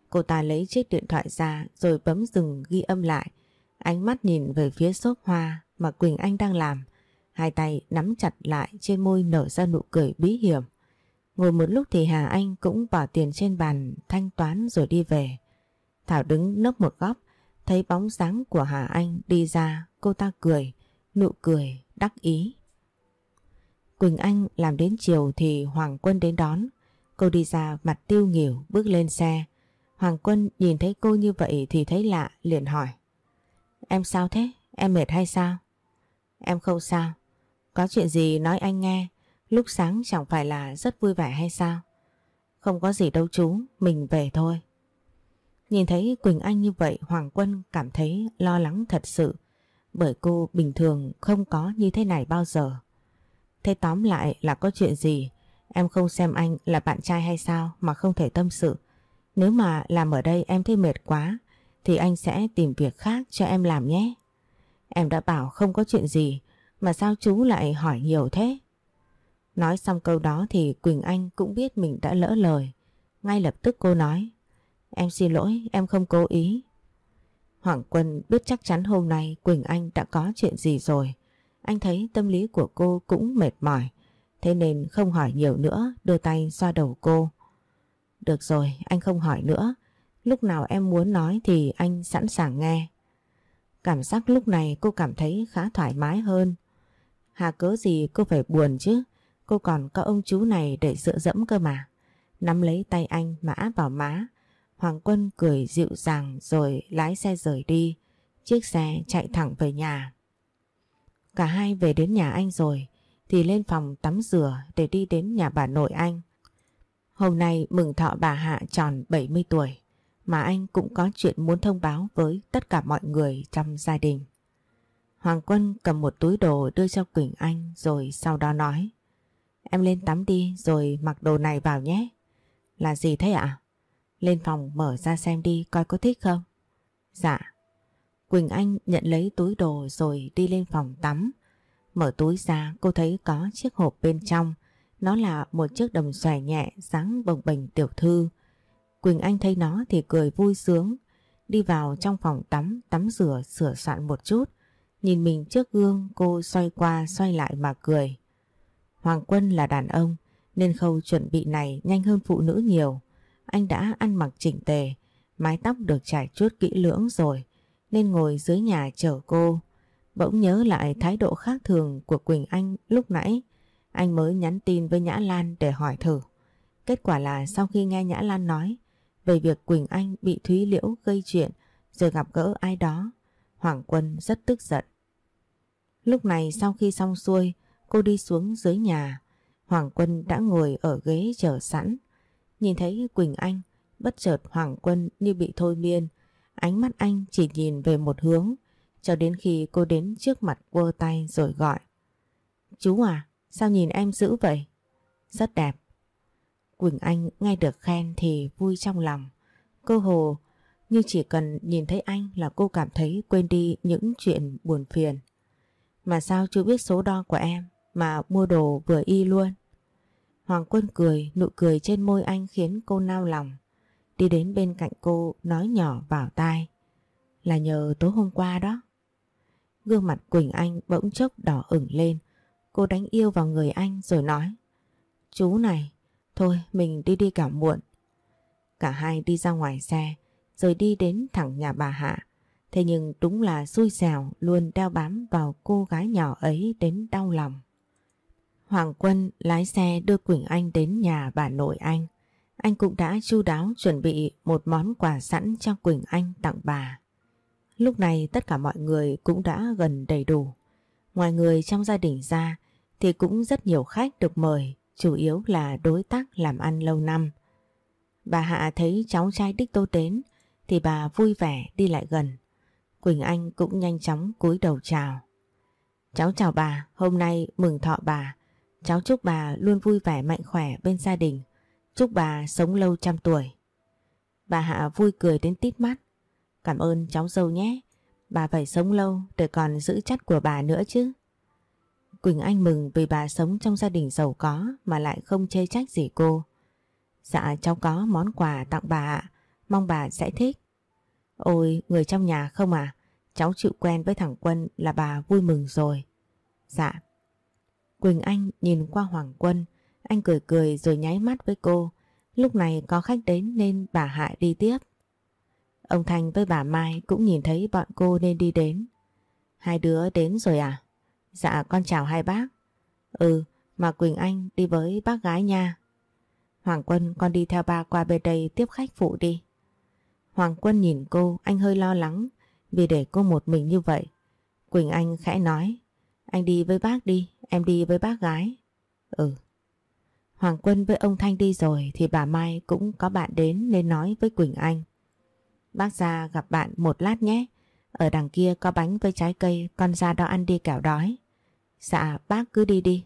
Cô ta lấy chiếc điện thoại ra rồi bấm dừng ghi âm lại. Ánh mắt nhìn về phía xốp hoa mà Quỳnh Anh đang làm. Hai tay nắm chặt lại trên môi nở ra nụ cười bí hiểm. Ngồi một lúc thì Hà Anh cũng bỏ tiền trên bàn thanh toán rồi đi về. Thảo đứng nấp một góc, thấy bóng dáng của Hà Anh đi ra, cô ta cười, nụ cười, đắc ý. Quỳnh Anh làm đến chiều thì Hoàng Quân đến đón. Cô đi ra mặt tiêu nghỉu bước lên xe. Hoàng Quân nhìn thấy cô như vậy thì thấy lạ liền hỏi. Em sao thế? Em mệt hay sao? Em không sao. Có chuyện gì nói anh nghe. Lúc sáng chẳng phải là rất vui vẻ hay sao? Không có gì đâu chú, mình về thôi. Nhìn thấy Quỳnh Anh như vậy, Hoàng Quân cảm thấy lo lắng thật sự bởi cô bình thường không có như thế này bao giờ. Thế tóm lại là có chuyện gì em không xem anh là bạn trai hay sao mà không thể tâm sự. Nếu mà làm ở đây em thấy mệt quá, thì anh sẽ tìm việc khác cho em làm nhé. Em đã bảo không có chuyện gì, mà sao chú lại hỏi nhiều thế? Nói xong câu đó thì Quỳnh Anh cũng biết mình đã lỡ lời. Ngay lập tức cô nói Em xin lỗi, em không cố ý. Hoàng Quân biết chắc chắn hôm nay Quỳnh Anh đã có chuyện gì rồi. Anh thấy tâm lý của cô cũng mệt mỏi, thế nên không hỏi nhiều nữa, đưa tay xoa đầu cô. Được rồi, anh không hỏi nữa. Lúc nào em muốn nói thì anh sẵn sàng nghe. Cảm giác lúc này cô cảm thấy khá thoải mái hơn. Hà cớ gì cô phải buồn chứ, cô còn có ông chú này để dựa dẫm cơ mà. Nắm lấy tay anh mà áp vào má. Hoàng Quân cười dịu dàng rồi lái xe rời đi. Chiếc xe chạy thẳng về nhà. Cả hai về đến nhà anh rồi, thì lên phòng tắm rửa để đi đến nhà bà nội anh. Hôm nay mừng thọ bà Hạ tròn 70 tuổi, mà anh cũng có chuyện muốn thông báo với tất cả mọi người trong gia đình. Hoàng Quân cầm một túi đồ đưa cho Quỳnh Anh rồi sau đó nói, Em lên tắm đi rồi mặc đồ này vào nhé. Là gì thế ạ? Lên phòng mở ra xem đi coi có thích không? Dạ. Quỳnh Anh nhận lấy túi đồ rồi đi lên phòng tắm. Mở túi ra cô thấy có chiếc hộp bên trong. Nó là một chiếc đồng xòe nhẹ dáng bồng bềnh tiểu thư. Quỳnh Anh thấy nó thì cười vui sướng. Đi vào trong phòng tắm, tắm rửa, sửa soạn một chút. Nhìn mình trước gương cô xoay qua xoay lại mà cười. Hoàng Quân là đàn ông nên khâu chuẩn bị này nhanh hơn phụ nữ nhiều. Anh đã ăn mặc chỉnh tề, mái tóc được trải chuốt kỹ lưỡng rồi nên ngồi dưới nhà chờ cô. Bỗng nhớ lại thái độ khác thường của Quỳnh Anh lúc nãy. Anh mới nhắn tin với Nhã Lan để hỏi thử. Kết quả là sau khi nghe Nhã Lan nói về việc Quỳnh Anh bị Thúy Liễu gây chuyện rồi gặp gỡ ai đó, Hoàng Quân rất tức giận. Lúc này sau khi xong xuôi, cô đi xuống dưới nhà. Hoàng Quân đã ngồi ở ghế chờ sẵn. Nhìn thấy Quỳnh Anh, bất chợt Hoàng Quân như bị thôi miên. Ánh mắt anh chỉ nhìn về một hướng, cho đến khi cô đến trước mặt quơ tay rồi gọi. Chú à, sao nhìn em dữ vậy? Rất đẹp. Quỳnh Anh nghe được khen thì vui trong lòng. Cô hồ như chỉ cần nhìn thấy anh là cô cảm thấy quên đi những chuyện buồn phiền. Mà sao chưa biết số đo của em mà mua đồ vừa y luôn? Hoàng Quân cười, nụ cười trên môi anh khiến cô nao lòng. Đi đến bên cạnh cô nói nhỏ vào tai. Là nhờ tối hôm qua đó. Gương mặt Quỳnh Anh bỗng chốc đỏ ửng lên. Cô đánh yêu vào người anh rồi nói. Chú này, thôi mình đi đi cả muộn. Cả hai đi ra ngoài xe, rồi đi đến thẳng nhà bà Hạ. Thế nhưng đúng là xui xẻo luôn đeo bám vào cô gái nhỏ ấy đến đau lòng. Hoàng Quân lái xe đưa Quỳnh Anh đến nhà bà nội anh. Anh cũng đã chu đáo chuẩn bị một món quà sẵn cho Quỳnh Anh tặng bà. Lúc này tất cả mọi người cũng đã gần đầy đủ. Ngoài người trong gia đình ra thì cũng rất nhiều khách được mời, chủ yếu là đối tác làm ăn lâu năm. Bà Hạ thấy cháu trai Đích Tô đến thì bà vui vẻ đi lại gần. Quỳnh Anh cũng nhanh chóng cúi đầu chào. Cháu chào bà, hôm nay mừng thọ bà. Cháu chúc bà luôn vui vẻ mạnh khỏe bên gia đình. Chúc bà sống lâu trăm tuổi. Bà Hạ vui cười đến tít mắt. Cảm ơn cháu dâu nhé. Bà phải sống lâu để còn giữ chất của bà nữa chứ. Quỳnh Anh mừng vì bà sống trong gia đình giàu có mà lại không chê trách gì cô. Dạ cháu có món quà tặng bà ạ. Mong bà sẽ thích. Ôi, người trong nhà không à? Cháu chịu quen với thằng Quân là bà vui mừng rồi. Dạ. Quỳnh Anh nhìn qua Hoàng Quân. Anh cười cười rồi nháy mắt với cô. Lúc này có khách đến nên bà Hạ đi tiếp. Ông Thành với bà Mai cũng nhìn thấy bọn cô nên đi đến. Hai đứa đến rồi à? Dạ con chào hai bác. Ừ, mà Quỳnh Anh đi với bác gái nha. Hoàng Quân con đi theo ba qua bên đây tiếp khách phụ đi. Hoàng Quân nhìn cô, anh hơi lo lắng vì để cô một mình như vậy. Quỳnh Anh khẽ nói, anh đi với bác đi, em đi với bác gái. Ừ. Hoàng Quân với ông Thanh đi rồi thì bà Mai cũng có bạn đến nên nói với Quỳnh Anh. Bác ra gặp bạn một lát nhé. Ở đằng kia có bánh với trái cây, con ra đó ăn đi kẻo đói. Dạ, bác cứ đi đi.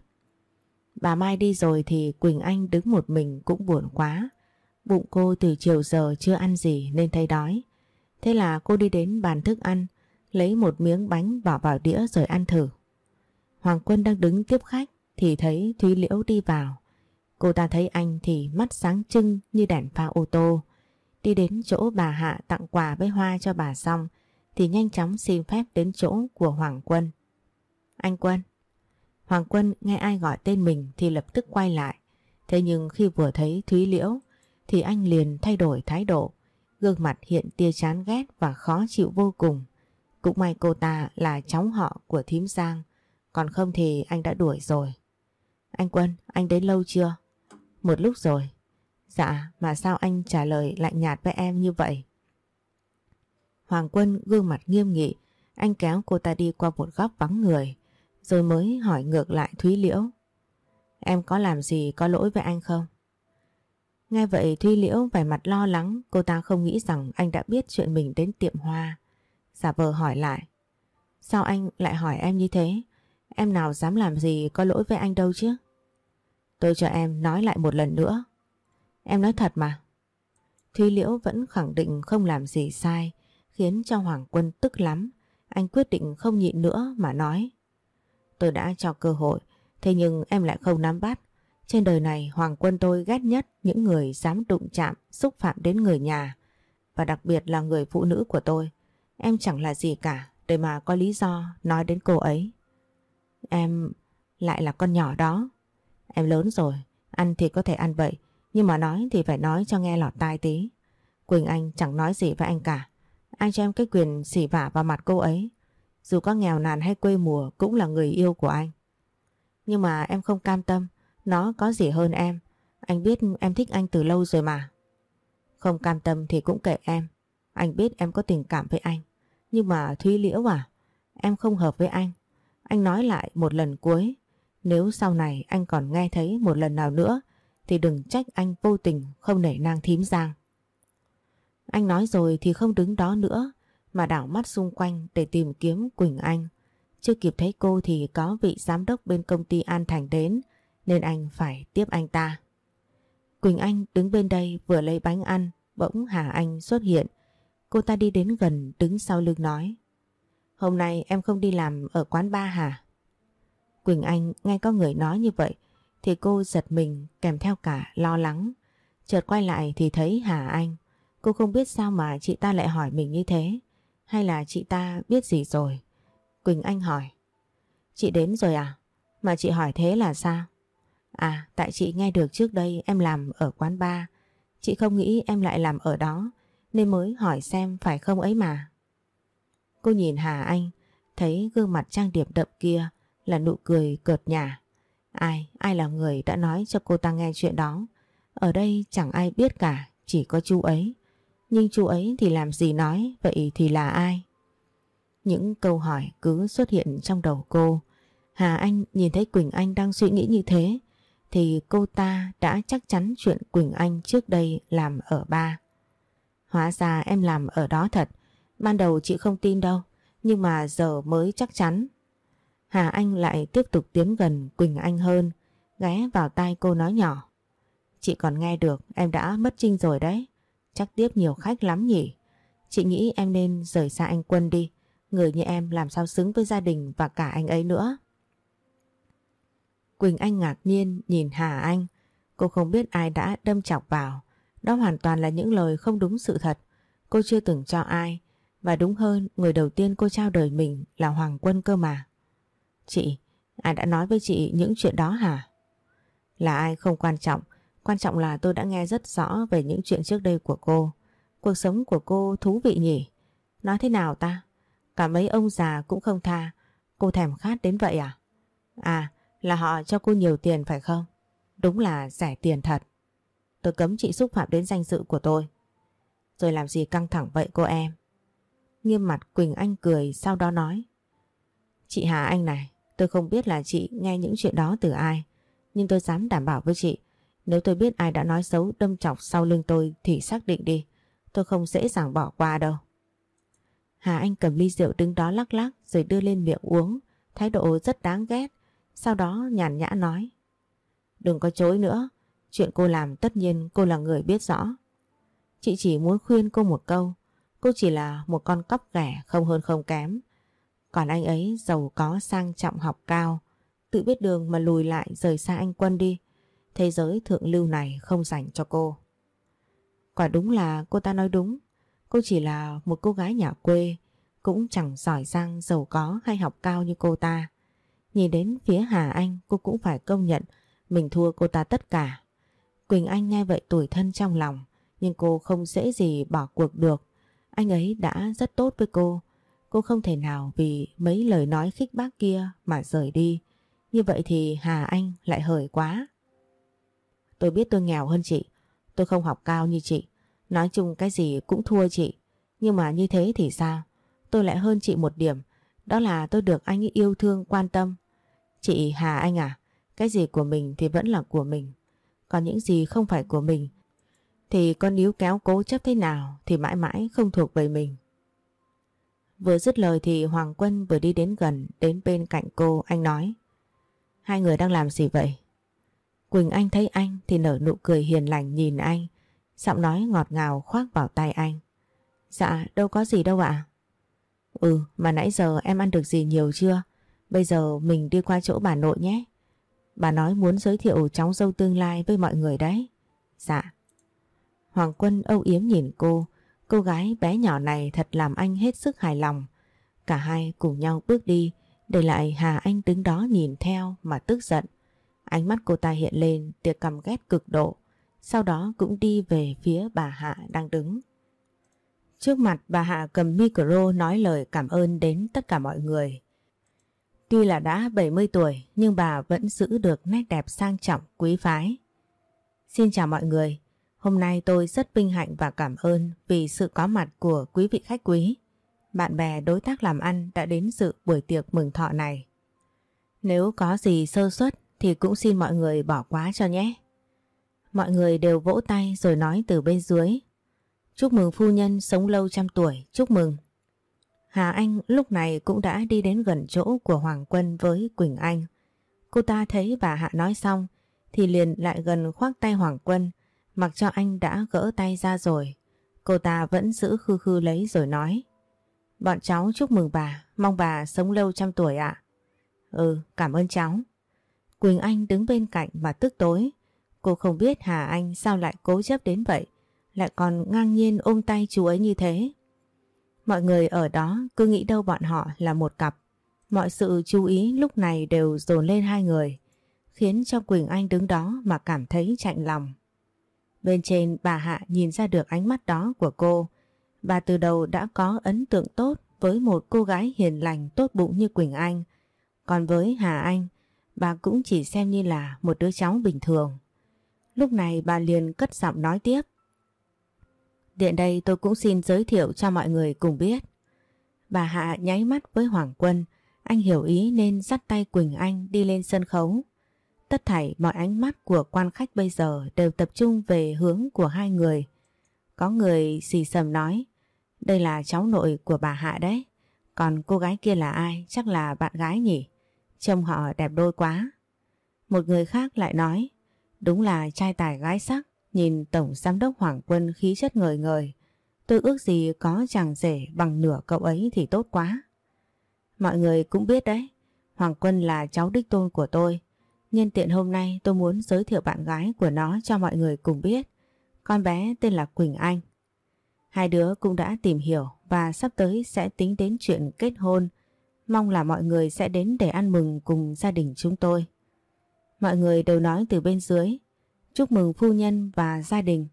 Bà Mai đi rồi thì Quỳnh Anh đứng một mình cũng buồn quá. Bụng cô từ chiều giờ chưa ăn gì nên thấy đói. Thế là cô đi đến bàn thức ăn, lấy một miếng bánh bỏ vào đĩa rồi ăn thử. Hoàng Quân đang đứng tiếp khách thì thấy Thúy Liễu đi vào. Cô ta thấy anh thì mắt sáng trưng như đèn pha ô tô. Đi đến chỗ bà Hạ tặng quà với hoa cho bà xong thì nhanh chóng xin phép đến chỗ của Hoàng Quân. Anh Quân, Hoàng Quân nghe ai gọi tên mình thì lập tức quay lại. Thế nhưng khi vừa thấy Thúy Liễu thì anh liền thay đổi thái độ. Gương mặt hiện tia chán ghét và khó chịu vô cùng. Cũng may cô ta là cháu họ của thím Giang. Còn không thì anh đã đuổi rồi. Anh Quân, anh đến lâu chưa? Một lúc rồi. Dạ, mà sao anh trả lời lạnh nhạt với em như vậy? Hoàng Quân gương mặt nghiêm nghị, anh kéo cô ta đi qua một góc vắng người, rồi mới hỏi ngược lại Thúy Liễu. Em có làm gì có lỗi với anh không? Nghe vậy Thúy Liễu vẻ mặt lo lắng, cô ta không nghĩ rằng anh đã biết chuyện mình đến tiệm hoa. Giả vờ hỏi lại. Sao anh lại hỏi em như thế? Em nào dám làm gì có lỗi với anh đâu chứ? Tôi cho em nói lại một lần nữa. Em nói thật mà. Thúy Liễu vẫn khẳng định không làm gì sai, khiến cho Hoàng Quân tức lắm. Anh quyết định không nhịn nữa mà nói. Tôi đã cho cơ hội, thế nhưng em lại không nắm bắt. Trên đời này Hoàng Quân tôi ghét nhất những người dám đụng chạm, xúc phạm đến người nhà. Và đặc biệt là người phụ nữ của tôi. Em chẳng là gì cả để mà có lý do nói đến cô ấy. Em lại là con nhỏ đó. Em lớn rồi, ăn thì có thể ăn vậy, nhưng mà nói thì phải nói cho nghe lọt tai tí. Quỳnh Anh chẳng nói gì với anh cả. Anh cho em cái quyền xỉ vả vào mặt cô ấy. Dù có nghèo nàn hay quê mùa cũng là người yêu của anh. Nhưng mà em không cam tâm, nó có gì hơn em. Anh biết em thích anh từ lâu rồi mà. Không cam tâm thì cũng kệ em. Anh biết em có tình cảm với anh. Nhưng mà Thúy Liễu à, em không hợp với anh. Anh nói lại một lần cuối. Nếu sau này anh còn nghe thấy một lần nào nữa, thì đừng trách anh vô tình không nể nang thím giang. Anh nói rồi thì không đứng đó nữa, mà đảo mắt xung quanh để tìm kiếm Quỳnh Anh. Chưa kịp thấy cô thì có vị giám đốc bên công ty An Thành đến, nên anh phải tiếp anh ta. Quỳnh Anh đứng bên đây vừa lấy bánh ăn, bỗng Hà Anh xuất hiện. Cô ta đi đến gần, đứng sau lưng nói Hôm nay em không đi làm ở quán ba hả? Quỳnh Anh nghe có người nói như vậy thì cô giật mình kèm theo cả lo lắng. Chợt quay lại thì thấy Hà Anh. Cô không biết sao mà chị ta lại hỏi mình như thế. Hay là chị ta biết gì rồi? Quỳnh Anh hỏi. Chị đến rồi à? Mà chị hỏi thế là sao? À, tại chị nghe được trước đây em làm ở quán bar. Chị không nghĩ em lại làm ở đó, nên mới hỏi xem phải không ấy mà. Cô nhìn Hà Anh, thấy gương mặt trang điểm đậm kia là nụ cười cợt nhả. Ai, ai là người đã nói cho cô ta nghe chuyện đó? Ở đây chẳng ai biết cả, chỉ có chú ấy. Nhưng chú ấy thì làm gì nói, vậy thì là ai? Những câu hỏi cứ xuất hiện trong đầu cô. Hà Anh nhìn thấy Quỳnh Anh đang suy nghĩ như thế, thì cô ta đã chắc chắn chuyện Quỳnh Anh trước đây làm ở ba. Hóa ra em làm ở đó thật, ban đầu chị không tin đâu, nhưng mà giờ mới chắc chắn. Hà Anh lại tiếp tục tiến gần Quỳnh Anh hơn, ghé vào tai cô nói nhỏ. Chị còn nghe được em đã mất trinh rồi đấy, chắc tiếp nhiều khách lắm nhỉ. Chị nghĩ em nên rời xa anh Quân đi, người như em làm sao xứng với gia đình và cả anh ấy nữa. Quỳnh Anh ngạc nhiên nhìn Hà Anh, cô không biết ai đã đâm chọc vào. Đó hoàn toàn là những lời không đúng sự thật, cô chưa từng cho ai. Và đúng hơn, người đầu tiên cô trao đời mình là Hoàng Quân cơ mà. Chị, ai đã nói với chị những chuyện đó hả? Là ai không quan trọng, quan trọng là tôi đã nghe rất rõ về những chuyện trước đây của cô. Cuộc sống của cô thú vị nhỉ? Nói thế nào ta? Cả mấy ông già cũng không tha, cô thèm khát đến vậy à? À, là họ cho cô nhiều tiền phải không? Đúng là rẻ tiền thật. Tôi cấm chị xúc phạm đến danh dự của tôi. Rồi làm gì căng thẳng vậy cô em? Nghiêm mặt Quỳnh Anh cười sau đó nói. Chị Hà Anh này, tôi không biết là chị nghe những chuyện đó từ ai. Nhưng tôi dám đảm bảo với chị, nếu tôi biết ai đã nói xấu đâm chọc sau lưng tôi thì xác định đi. Tôi không dễ dàng bỏ qua đâu. Hà Anh cầm ly rượu đứng đó lắc lắc rồi đưa lên miệng uống. Thái độ rất đáng ghét. Sau đó nhàn nhã nói. Đừng có chối nữa. Chuyện cô làm tất nhiên cô là người biết rõ. Chị chỉ muốn khuyên cô một câu. Cô chỉ là một con cóc ghẻ không hơn không kém. Còn anh ấy giàu có, sang trọng, học cao. Tự biết đường mà lùi lại, rời xa anh Quân đi. Thế giới thượng lưu này không dành cho cô. Quả đúng là cô ta nói đúng. Cô chỉ là một cô gái nhà quê. Cũng chẳng giỏi giang, giàu có hay học cao như cô ta. Nhìn đến phía Hà Anh, cô cũng phải công nhận mình thua cô ta tất cả. Quỳnh Anh nghe vậy tủi thân trong lòng, nhưng cô không dễ gì bỏ cuộc được. Anh ấy đã rất tốt với cô. Cô không thể nào vì mấy lời nói khích bác kia mà rời đi. Như vậy thì Hà Anh lại hời quá. Tôi biết tôi nghèo hơn chị. Tôi không học cao như chị. Nói chung cái gì cũng thua chị. Nhưng mà như thế thì sao? Tôi lại hơn chị một điểm. Đó là tôi được anh yêu thương quan tâm. Chị Hà Anh à, cái gì của mình thì vẫn là của mình. Còn những gì không phải của mình thì con níu kéo cố chấp thế nào thì mãi mãi không thuộc về mình. Vừa dứt lời thì Hoàng Quân vừa đi đến gần, đến bên cạnh cô, anh nói, Hai người đang làm gì vậy? Quỳnh Anh thấy anh thì nở nụ cười hiền lành nhìn anh, giọng nói ngọt ngào khoác vào tay anh Dạ đâu có gì đâu ạ Ừ mà nãy giờ em ăn được gì nhiều chưa? Bây giờ mình đi qua chỗ bà nội nhé Bà nói muốn giới thiệu cháu dâu tương lai với mọi người đấy Dạ Hoàng Quân âu yếm nhìn cô, cô gái bé nhỏ này thật làm anh hết sức hài lòng. Cả hai cùng nhau bước đi, để lại Hà Anh đứng đó nhìn theo mà tức giận. Ánh mắt cô ta hiện lên tia căm ghét cực độ, sau đó cũng đi về phía bà Hạ đang đứng. Trước mặt bà Hạ cầm micro nói lời cảm ơn đến tất cả mọi người. Tuy là đã 70 tuổi nhưng bà vẫn giữ được nét đẹp sang trọng quý phái. Xin chào mọi người, Hôm nay tôi rất vinh hạnh và cảm ơn vì sự có mặt của quý vị khách quý. Bạn bè đối tác làm ăn đã đến dự buổi tiệc mừng thọ này. Nếu có gì sơ suất thì cũng xin mọi người bỏ qua cho nhé. Mọi người đều vỗ tay rồi nói từ bên dưới. Chúc mừng phu nhân sống lâu trăm tuổi, chúc mừng. Hà Anh lúc này cũng đã đi đến gần chỗ của Hoàng Quân với Quỳnh Anh. Cô ta thấy bà Hạ nói xong thì liền lại gần khoác tay Hoàng Quân Mặc cho anh đã gỡ tay ra rồi, cô ta vẫn giữ khư khư lấy rồi nói. Bọn cháu chúc mừng bà, mong bà sống lâu trăm tuổi ạ. Ừ, cảm ơn cháu. Quỳnh Anh đứng bên cạnh mà tức tối. Cô không biết Hà Anh sao lại cố chấp đến vậy, lại còn ngang nhiên ôm tay chú ấy như thế. Mọi người ở đó cứ nghĩ đâu bọn họ là một cặp. Mọi sự chú ý lúc này đều dồn lên hai người, khiến cho Quỳnh Anh đứng đó mà cảm thấy chạnh lòng. Bên trên bà Hạ nhìn ra được ánh mắt đó của cô. Bà từ đầu đã có ấn tượng tốt với một cô gái hiền lành tốt bụng như Quỳnh Anh. Còn với Hà Anh, bà cũng chỉ xem như là một đứa cháu bình thường. Lúc này bà liền cất giọng nói tiếp. Điện đây tôi cũng xin giới thiệu cho mọi người cùng biết. Bà Hạ nháy mắt với Hoàng Quân, anh hiểu ý nên dắt tay Quỳnh Anh đi lên sân khấu. Tất thảy mọi ánh mắt của quan khách bây giờ đều tập trung về hướng của hai người. Có người xì sầm nói, đây là cháu nội của bà Hạ đấy. Còn cô gái kia là ai? Chắc là bạn gái nhỉ? Trông họ đẹp đôi quá. Một người khác lại nói, đúng là trai tài gái sắc, nhìn Tổng Giám đốc Hoàng Quân khí chất ngời ngời. Tôi ước gì có chàng rể bằng nửa cậu ấy thì tốt quá. Mọi người cũng biết đấy, Hoàng Quân là cháu đích tôn của tôi. Nhân tiện hôm nay tôi muốn giới thiệu bạn gái của nó cho mọi người cùng biết. Con bé tên là Quỳnh Anh. Hai đứa cũng đã tìm hiểu và sắp tới sẽ tính đến chuyện kết hôn. Mong là mọi người sẽ đến để ăn mừng cùng gia đình chúng tôi. Mọi người đều nói từ bên dưới. Chúc mừng phu nhân và gia đình.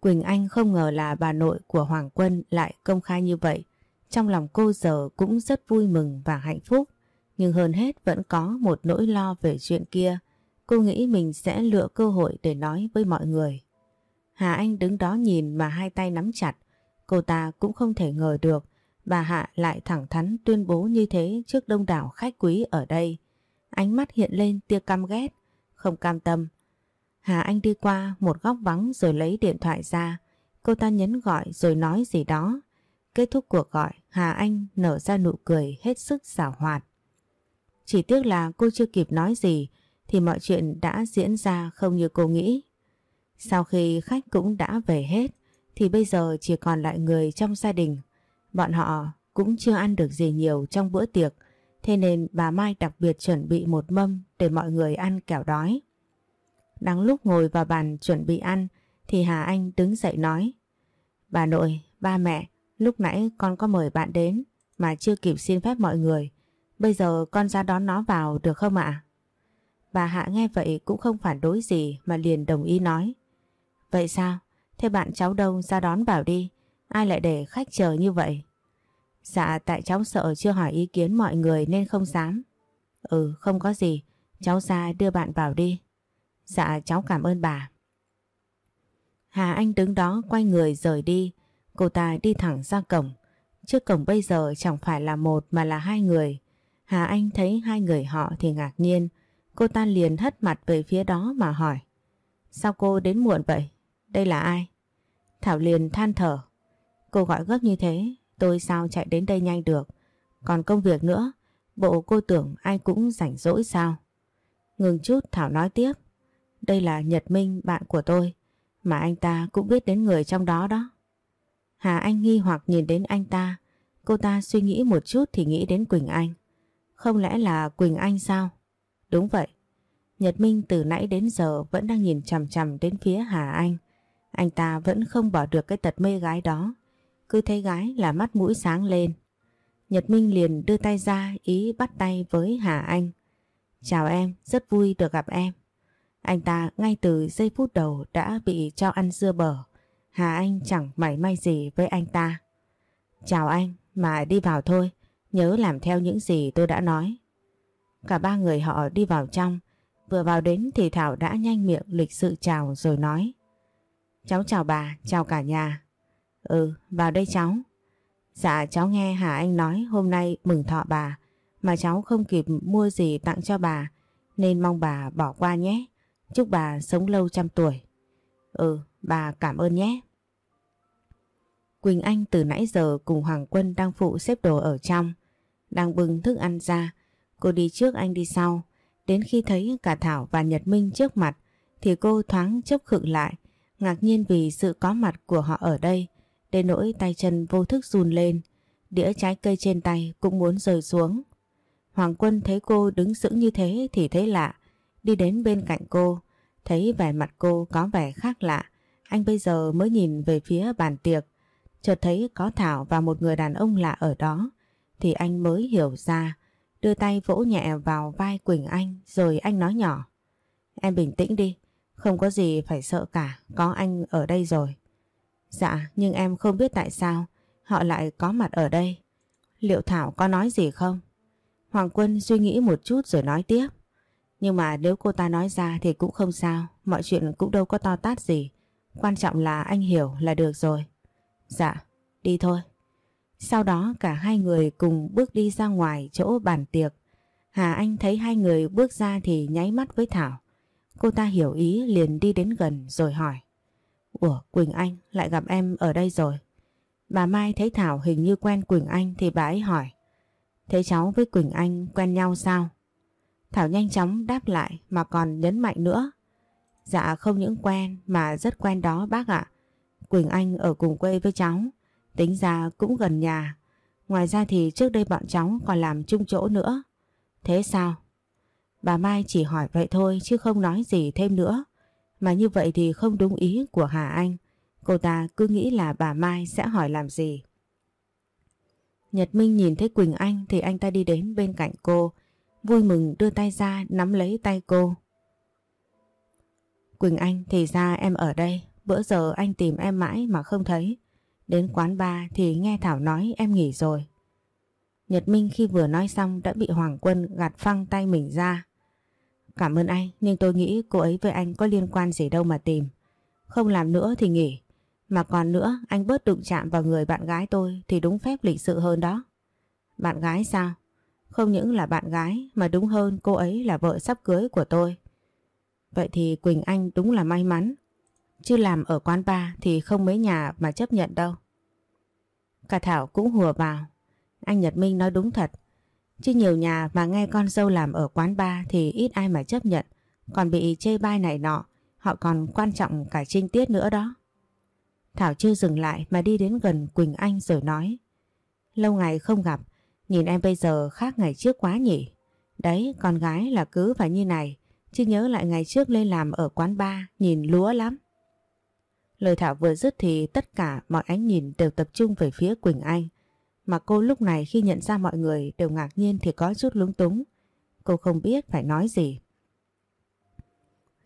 Quỳnh Anh không ngờ là bà nội của Hoàng Quân lại công khai như vậy. Trong lòng cô giờ cũng rất vui mừng và hạnh phúc. Nhưng hơn hết vẫn có một nỗi lo về chuyện kia. Cô nghĩ mình sẽ lựa cơ hội để nói với mọi người. Hà Anh đứng đó nhìn mà hai tay nắm chặt. Cô ta cũng không thể ngờ được bà Hạ lại thẳng thắn tuyên bố như thế trước đông đảo khách quý ở đây. Ánh mắt hiện lên tia căm ghét, không cam tâm. Hà Anh đi qua một góc vắng rồi lấy điện thoại ra. Cô ta nhấn gọi rồi nói gì đó. Kết thúc cuộc gọi, Hà Anh nở ra nụ cười hết sức xảo hoạt. Chỉ tiếc là cô chưa kịp nói gì thì mọi chuyện đã diễn ra không như cô nghĩ. Sau khi khách cũng đã về hết thì bây giờ chỉ còn lại người trong gia đình. Bọn họ cũng chưa ăn được gì nhiều trong bữa tiệc thế nên bà Mai đặc biệt chuẩn bị một mâm để mọi người ăn kẻo đói. Đang lúc ngồi vào bàn chuẩn bị ăn thì Hà Anh đứng dậy nói Bà nội, ba mẹ, lúc nãy con có mời bạn đến mà chưa kịp xin phép mọi người Bây giờ con ra đón nó vào được không ạ? Bà Hạ nghe vậy cũng không phản đối gì mà liền đồng ý nói. Vậy sao? Thế bạn cháu đâu ra đón vào đi. Ai lại để khách chờ như vậy? Dạ tại cháu sợ chưa hỏi ý kiến mọi người nên không dám. Ừ không có gì. Cháu ra đưa bạn vào đi. Dạ cháu cảm ơn bà. Hà Anh đứng đó quay người rời đi. Cô ta đi thẳng ra cổng. Trước cổng bây giờ chẳng phải là một mà là hai người. Hà Anh thấy hai người họ thì ngạc nhiên. Cô ta liền hất mặt về phía đó mà hỏi. Sao cô đến muộn vậy? Đây là ai? Thảo liền than thở. Cô gọi gấp như thế, tôi sao chạy đến đây nhanh được. Còn công việc nữa, bộ cô tưởng ai cũng rảnh rỗi sao? Ngừng chút Thảo nói tiếp. Đây là Nhật Minh bạn của tôi, mà anh ta cũng biết đến người trong đó đó. Hà Anh nghi hoặc nhìn đến anh ta, cô ta suy nghĩ một chút thì nghĩ đến Quỳnh Anh. Không lẽ là Quỳnh Anh sao? Đúng vậy. Nhật Minh từ nãy đến giờ vẫn đang nhìn chằm chằm đến phía Hà Anh. Anh ta vẫn không bỏ được cái tật mê gái đó. Cứ thấy gái là mắt mũi sáng lên. Nhật Minh liền đưa tay ra ý bắt tay với Hà Anh. Chào em, rất vui được gặp em. Anh ta ngay từ giây phút đầu đã bị cho ăn dưa bở. Hà Anh chẳng mảy may gì với anh ta. Chào anh, mà đi vào thôi. Nhớ làm theo những gì tôi đã nói. Cả ba người họ đi vào trong. Vừa vào đến thì Thảo đã nhanh miệng lịch sự chào rồi nói. Cháu chào bà, chào cả nhà. Ừ, vào đây cháu. Dạ cháu nghe Hà Anh nói hôm nay mừng thọ bà mà cháu không kịp mua gì tặng cho bà nên mong bà bỏ qua nhé. Chúc bà sống lâu trăm tuổi. Ừ, bà cảm ơn nhé. Quỳnh Anh từ nãy giờ cùng Hoàng Quân đang phụ xếp đồ ở trong. Đang bưng thức ăn ra. Cô đi trước anh đi sau. Đến khi thấy cả Thảo và Nhật Minh trước mặt, thì cô thoáng chốc khựng lại. Ngạc nhiên vì sự có mặt của họ ở đây. Đến nỗi tay chân vô thức run lên. Đĩa trái cây trên tay cũng muốn rơi xuống. Hoàng Quân thấy cô đứng sững như thế thì thấy lạ. Đi đến bên cạnh cô. Thấy vẻ mặt cô có vẻ khác lạ. Anh bây giờ mới nhìn về phía bàn tiệc. Chợt thấy có Thảo và một người đàn ông lạ ở đó. Thì anh mới hiểu ra. Đưa tay vỗ nhẹ vào vai Quỳnh Anh rồi anh nói nhỏ. Em bình tĩnh đi. Không có gì phải sợ cả. Có anh ở đây rồi. Dạ nhưng em không biết tại sao họ lại có mặt ở đây. Liệu Thảo có nói gì không? Hoàng Quân suy nghĩ một chút rồi nói tiếp. Nhưng mà nếu cô ta nói ra thì cũng không sao. Mọi chuyện cũng đâu có to tát gì. Quan trọng là anh hiểu là được rồi. Dạ, đi thôi. Sau đó cả hai người cùng bước đi ra ngoài chỗ bàn tiệc. Hà Anh thấy hai người bước ra thì nháy mắt với Thảo. Cô ta hiểu ý liền đi đến gần rồi hỏi. Ủa, Quỳnh Anh, lại gặp em ở đây rồi. Bà Mai thấy Thảo hình như quen Quỳnh Anh thì bà ấy hỏi. Thế cháu với Quỳnh Anh quen nhau sao? Thảo nhanh chóng đáp lại, mà còn nhấn mạnh nữa. Dạ không những quen, mà rất quen đó bác ạ. Quỳnh Anh ở cùng quê với cháu. Tính ra cũng gần nhà. Ngoài ra thì trước đây bọn cháu còn làm chung chỗ nữa. Thế sao? Bà Mai chỉ hỏi vậy thôi, chứ không nói gì thêm nữa. Mà như vậy thì không đúng ý của Hà Anh. Cô ta cứ nghĩ là bà Mai sẽ hỏi làm gì. Nhật Minh nhìn thấy Quỳnh Anh thì anh ta đi đến bên cạnh cô. Vui mừng đưa tay ra nắm lấy tay cô. Quỳnh Anh thì ra em ở đây. Bữa giờ anh tìm em mãi mà không thấy. Đến quán bar thì nghe Thảo nói em nghỉ rồi. Nhật Minh khi vừa nói xong đã bị Hoàng Quân gạt phăng tay mình ra. Cảm ơn anh, nhưng tôi nghĩ cô ấy với anh có liên quan gì đâu mà tìm. Không làm nữa thì nghỉ. Mà còn nữa, anh bớt đụng chạm vào người bạn gái tôi thì đúng phép lịch sự hơn đó. Bạn gái sao? Không những là bạn gái, mà đúng hơn cô ấy là vợ sắp cưới của tôi. Vậy thì Quỳnh Anh đúng là may mắn. Chứ làm ở quán bar thì không mấy nhà mà chấp nhận đâu. Cả Thảo cũng hùa vào. Anh Nhật Minh nói đúng thật. Chứ nhiều nhà mà nghe con dâu làm ở quán bar thì ít ai mà chấp nhận. Còn bị chê bai này nọ, họ còn quan trọng cả trinh tiết nữa đó. Thảo chưa dừng lại mà đi đến gần Quỳnh Anh rồi nói. Lâu ngày không gặp, nhìn em bây giờ khác ngày trước quá nhỉ. Đấy, con gái là cứ phải như này, chứ nhớ lại ngày trước lên làm ở quán bar nhìn lúa lắm. Lời Thảo vừa dứt thì tất cả mọi ánh nhìn đều tập trung về phía Quỳnh Anh. mà cô lúc này khi nhận ra mọi người đều ngạc nhiên thì có chút lúng túng. Cô không biết phải nói gì.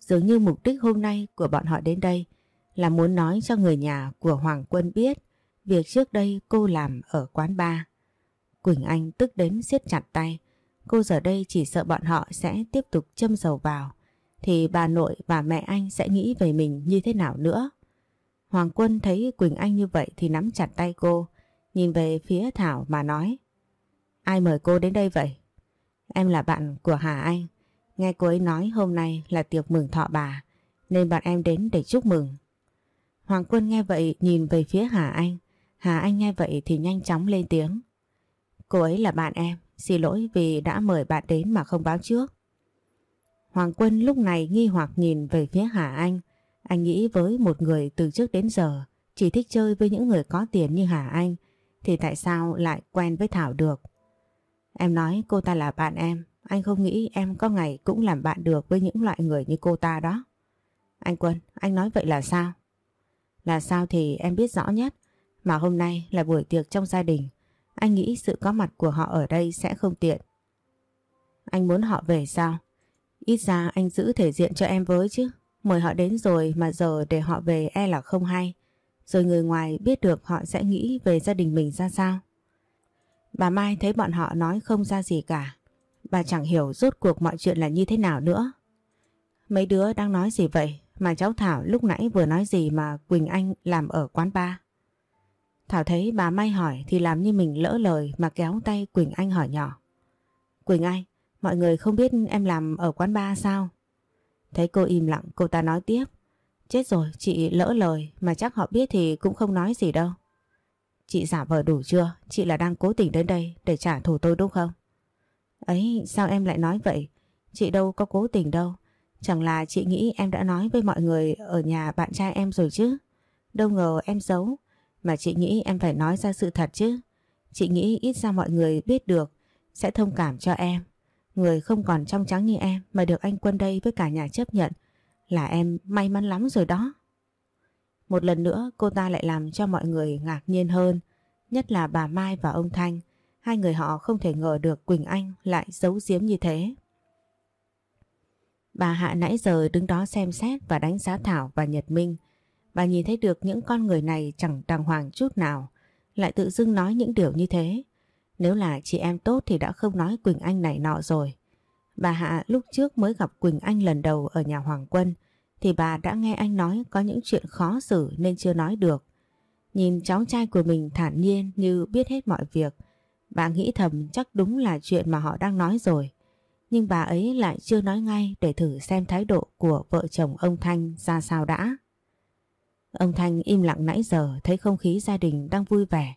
Dường như mục đích hôm nay của bọn họ đến đây là muốn nói cho người nhà của Hoàng Quân biết việc trước đây cô làm ở quán bar. Quỳnh Anh tức đến siết chặt tay. Cô giờ đây chỉ sợ bọn họ sẽ tiếp tục châm dầu vào thì bà nội và mẹ anh sẽ nghĩ về mình như thế nào nữa. Hoàng Quân thấy Quỳnh Anh như vậy thì nắm chặt tay cô, nhìn về phía Thảo mà nói. Ai mời cô đến đây vậy? Em là bạn của Hà Anh. Nghe cô ấy nói hôm nay là tiệc mừng thọ bà, nên bạn em đến để chúc mừng. Hoàng Quân nghe vậy nhìn về phía Hà Anh. Hà Anh nghe vậy thì nhanh chóng lên tiếng. Cô ấy là bạn em, xin lỗi vì đã mời bạn đến mà không báo trước. Hoàng Quân lúc này nghi hoặc nhìn về phía Hà Anh. Anh nghĩ với một người từ trước đến giờ chỉ thích chơi với những người có tiền như Hà Anh thì tại sao lại quen với Thảo được? Em nói cô ta là bạn em, anh không nghĩ em có ngày cũng làm bạn được với những loại người như cô ta đó. Anh Quân, anh nói vậy là sao? Là sao thì em biết rõ nhất, mà hôm nay là buổi tiệc trong gia đình, anh nghĩ sự có mặt của họ ở đây sẽ không tiện. Anh muốn họ về sao? Ít ra anh giữ thể diện cho em với chứ. Mời họ đến rồi mà giờ để họ về e là không hay. Rồi người ngoài biết được họ sẽ nghĩ về gia đình mình ra sao. Bà Mai thấy bọn họ nói không ra gì cả. Bà chẳng hiểu rốt cuộc mọi chuyện là như thế nào nữa. Mấy đứa đang nói gì vậy mà cháu Thảo lúc nãy vừa nói gì mà Quỳnh Anh làm ở quán bar. Thảo thấy bà Mai hỏi thì làm như mình lỡ lời mà kéo tay Quỳnh Anh hỏi nhỏ. Quỳnh Anh, mọi người không biết em làm ở quán bar sao? Thấy cô im lặng, cô ta nói tiếp. Chết rồi, chị lỡ lời, mà chắc họ biết thì cũng không nói gì đâu. Chị giả vờ đủ chưa? Chị là đang cố tình đến đây để trả thù tôi đúng không? Ấy, sao em lại nói vậy? Chị đâu có cố tình đâu. Chẳng là chị nghĩ em đã nói với mọi người ở nhà bạn trai em rồi chứ. Đâu ngờ em giấu. Mà chị nghĩ em phải nói ra sự thật chứ. Chị nghĩ ít ra mọi người biết được, sẽ thông cảm cho em. Người không còn trong trắng như em mà được anh Quân đây với cả nhà chấp nhận là em may mắn lắm rồi đó. Một lần nữa cô ta lại làm cho mọi người ngạc nhiên hơn, nhất là bà Mai và ông Thanh. Hai người họ không thể ngờ được Quỳnh Anh lại giấu giếm như thế. Bà Hạ nãy giờ đứng đó xem xét và đánh giá Thảo và Nhật Minh. Bà nhìn thấy được những con người này chẳng đàng hoàng chút nào, lại tự dưng nói những điều như thế. Nếu là chị em tốt thì đã không nói Quỳnh Anh này nọ rồi. Bà Hạ lúc trước mới gặp Quỳnh Anh lần đầu ở nhà Hoàng Quân, thì bà đã nghe anh nói có những chuyện khó xử nên chưa nói được. Nhìn cháu trai của mình thản nhiên như biết hết mọi việc. Bà nghĩ thầm chắc đúng là chuyện mà họ đang nói rồi. Nhưng bà ấy lại chưa nói ngay để thử xem thái độ của vợ chồng ông Thanh ra sao đã. Ông Thanh im lặng nãy giờ, thấy không khí gia đình đang vui vẻ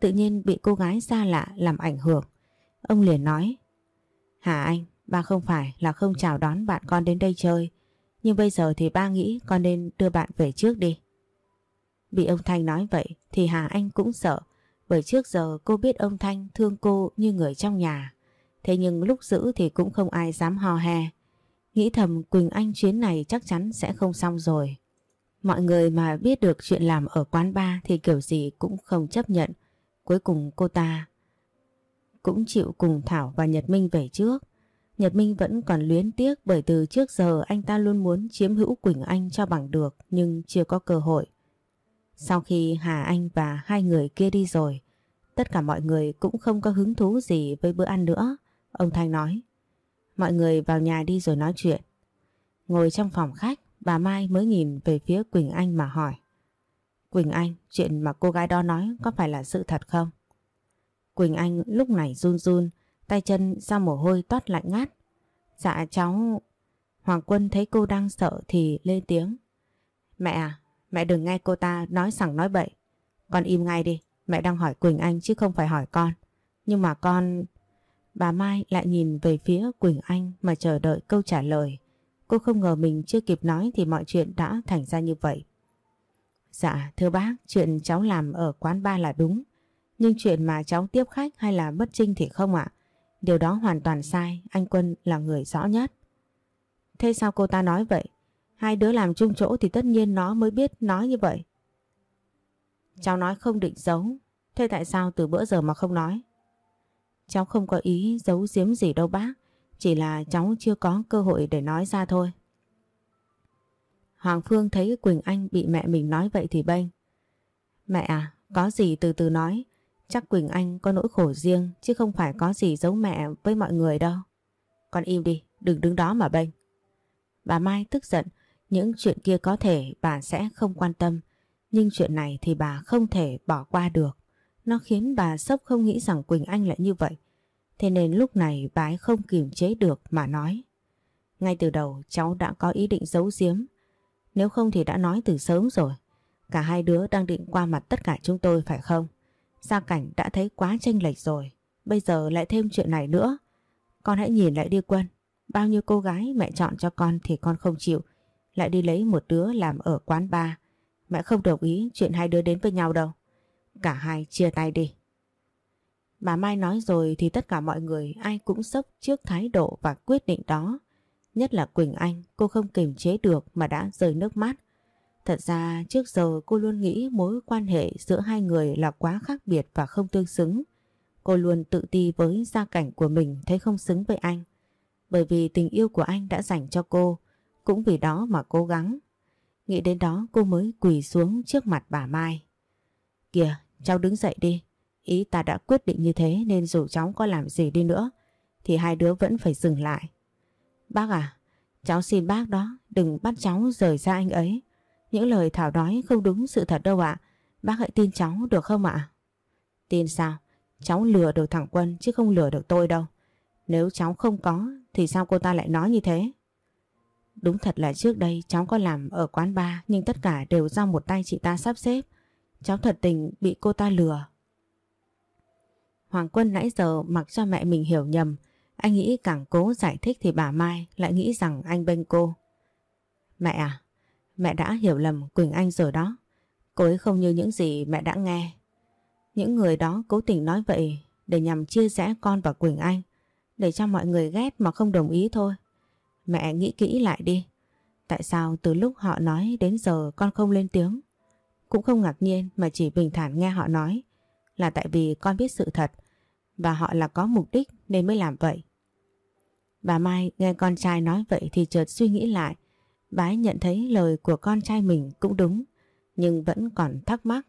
tự nhiên bị cô gái xa lạ làm ảnh hưởng. Ông liền nói, Hả anh, ba không phải là không chào đón bạn con đến đây chơi, nhưng bây giờ thì ba nghĩ con nên đưa bạn về trước đi. Bị ông Thanh nói vậy thì Hà Anh cũng sợ, bởi trước giờ cô biết ông Thanh thương cô như người trong nhà. Thế nhưng lúc giữ thì cũng không ai dám ho he. Nghĩ thầm Quỳnh Anh chuyến này chắc chắn sẽ không xong rồi. Mọi người mà biết được chuyện làm ở quán bar thì kiểu gì cũng không chấp nhận. Cuối cùng cô ta cũng chịu cùng Thảo và Nhật Minh về trước. Nhật Minh vẫn còn luyến tiếc bởi từ trước giờ anh ta luôn muốn chiếm hữu Quỳnh Anh cho bằng được nhưng chưa có cơ hội. Sau khi Hà Anh và hai người kia đi rồi, tất cả mọi người cũng không có hứng thú gì với bữa ăn nữa. Ông Thanh nói, mọi người vào nhà đi rồi nói chuyện. Ngồi trong phòng khách, bà Mai mới nhìn về phía Quỳnh Anh mà hỏi. Quỳnh Anh, chuyện mà cô gái đó nói có phải là sự thật không? Quỳnh Anh lúc này run run, tay chân ra mồ hôi toát lạnh ngát. Dạ cháu... Hoàng Quân thấy cô đang sợ thì lên tiếng. Mẹ à, mẹ đừng nghe cô ta nói sẵn nói bậy. Con im ngay đi, mẹ đang hỏi Quỳnh Anh chứ không phải hỏi con. Nhưng mà con... Bà Mai lại nhìn về phía Quỳnh Anh mà chờ đợi câu trả lời. Cô không ngờ mình chưa kịp nói thì mọi chuyện đã thành ra như vậy. Dạ thưa bác, chuyện cháu làm ở quán ba là đúng. Nhưng chuyện mà cháu tiếp khách hay là bất trinh thì không ạ. Điều đó hoàn toàn sai, anh Quân là người rõ nhất. Thế sao cô ta nói vậy? Hai đứa làm chung chỗ thì tất nhiên nó mới biết nói như vậy. Cháu nói không định giấu, Thế tại sao từ bữa giờ mà không nói? Cháu không có ý giấu giếm gì đâu bác. Chỉ là cháu chưa có cơ hội để nói ra thôi. Hoàng Phương thấy Quỳnh Anh bị mẹ mình nói vậy thì bênh. Mẹ à, có gì từ từ nói. Chắc Quỳnh Anh có nỗi khổ riêng chứ không phải có gì giấu mẹ với mọi người đâu. Con im đi, đừng đứng đó mà bênh. Bà Mai tức giận, những chuyện kia có thể bà sẽ không quan tâm. Nhưng chuyện này thì bà không thể bỏ qua được. Nó khiến bà sốc không nghĩ rằng Quỳnh Anh lại như vậy. Thế nên lúc này bà ấy không kiềm chế được mà nói. Ngay từ đầu cháu đã có ý định giấu giếm. Nếu không thì đã nói từ sớm rồi. Cả hai đứa đang định qua mặt tất cả chúng tôi, phải không? Gia cảnh đã thấy quá tranh lệch rồi. Bây giờ lại thêm chuyện này nữa. Con hãy nhìn lại đi Quân. Bao nhiêu cô gái mẹ chọn cho con thì con không chịu. Lại đi lấy một đứa làm ở quán bar. Mẹ không đồng ý chuyện hai đứa đến với nhau đâu. Cả hai chia tay đi. Bà Mai nói rồi thì tất cả mọi người ai cũng sốc trước thái độ và quyết định đó. Nhất là Quỳnh Anh, cô không kiềm chế được mà đã rơi nước mắt. Thật ra trước giờ cô luôn nghĩ mối quan hệ giữa hai người là quá khác biệt và không tương xứng. Cô luôn tự ti với gia cảnh của mình thấy không xứng với anh. Bởi vì tình yêu của anh đã dành cho cô, cũng vì đó mà cố gắng. Nghĩ đến đó cô mới quỳ xuống trước mặt bà Mai. Kìa, cháu đứng dậy đi. Ý ta đã quyết định như thế nên dù cháu có làm gì đi nữa thì hai đứa vẫn phải dừng lại. Bác à, cháu xin bác đó, đừng bắt cháu rời ra anh ấy. Những lời Thảo nói không đúng sự thật đâu ạ. Bác hãy tin cháu được không ạ? Tin sao? Cháu lừa được thằng Quân chứ không lừa được tôi đâu. Nếu cháu không có thì sao cô ta lại nói như thế? Đúng thật là trước đây cháu có làm ở quán bar nhưng tất cả đều do một tay chị ta sắp xếp. Cháu thật tình bị cô ta lừa. Hoàng Quân nãy giờ mặc cho mẹ mình hiểu nhầm. Anh nghĩ càng cố giải thích thì bà Mai lại nghĩ rằng anh bênh cô. Mẹ à, mẹ đã hiểu lầm Quỳnh Anh rồi đó. Cô ấy không như những gì mẹ đã nghe. Những người đó cố tình nói vậy để nhằm chia rẽ con và Quỳnh Anh. Để cho mọi người ghét mà không đồng ý thôi. Mẹ nghĩ kỹ lại đi. Tại sao từ lúc họ nói đến giờ con không lên tiếng? Cũng không ngạc nhiên mà chỉ bình thản nghe họ nói là tại vì con biết sự thật và họ là có mục đích nên mới làm vậy. Bà Mai nghe con trai nói vậy thì chợt suy nghĩ lại. Bà ấy nhận thấy lời của con trai mình cũng đúng nhưng vẫn còn thắc mắc.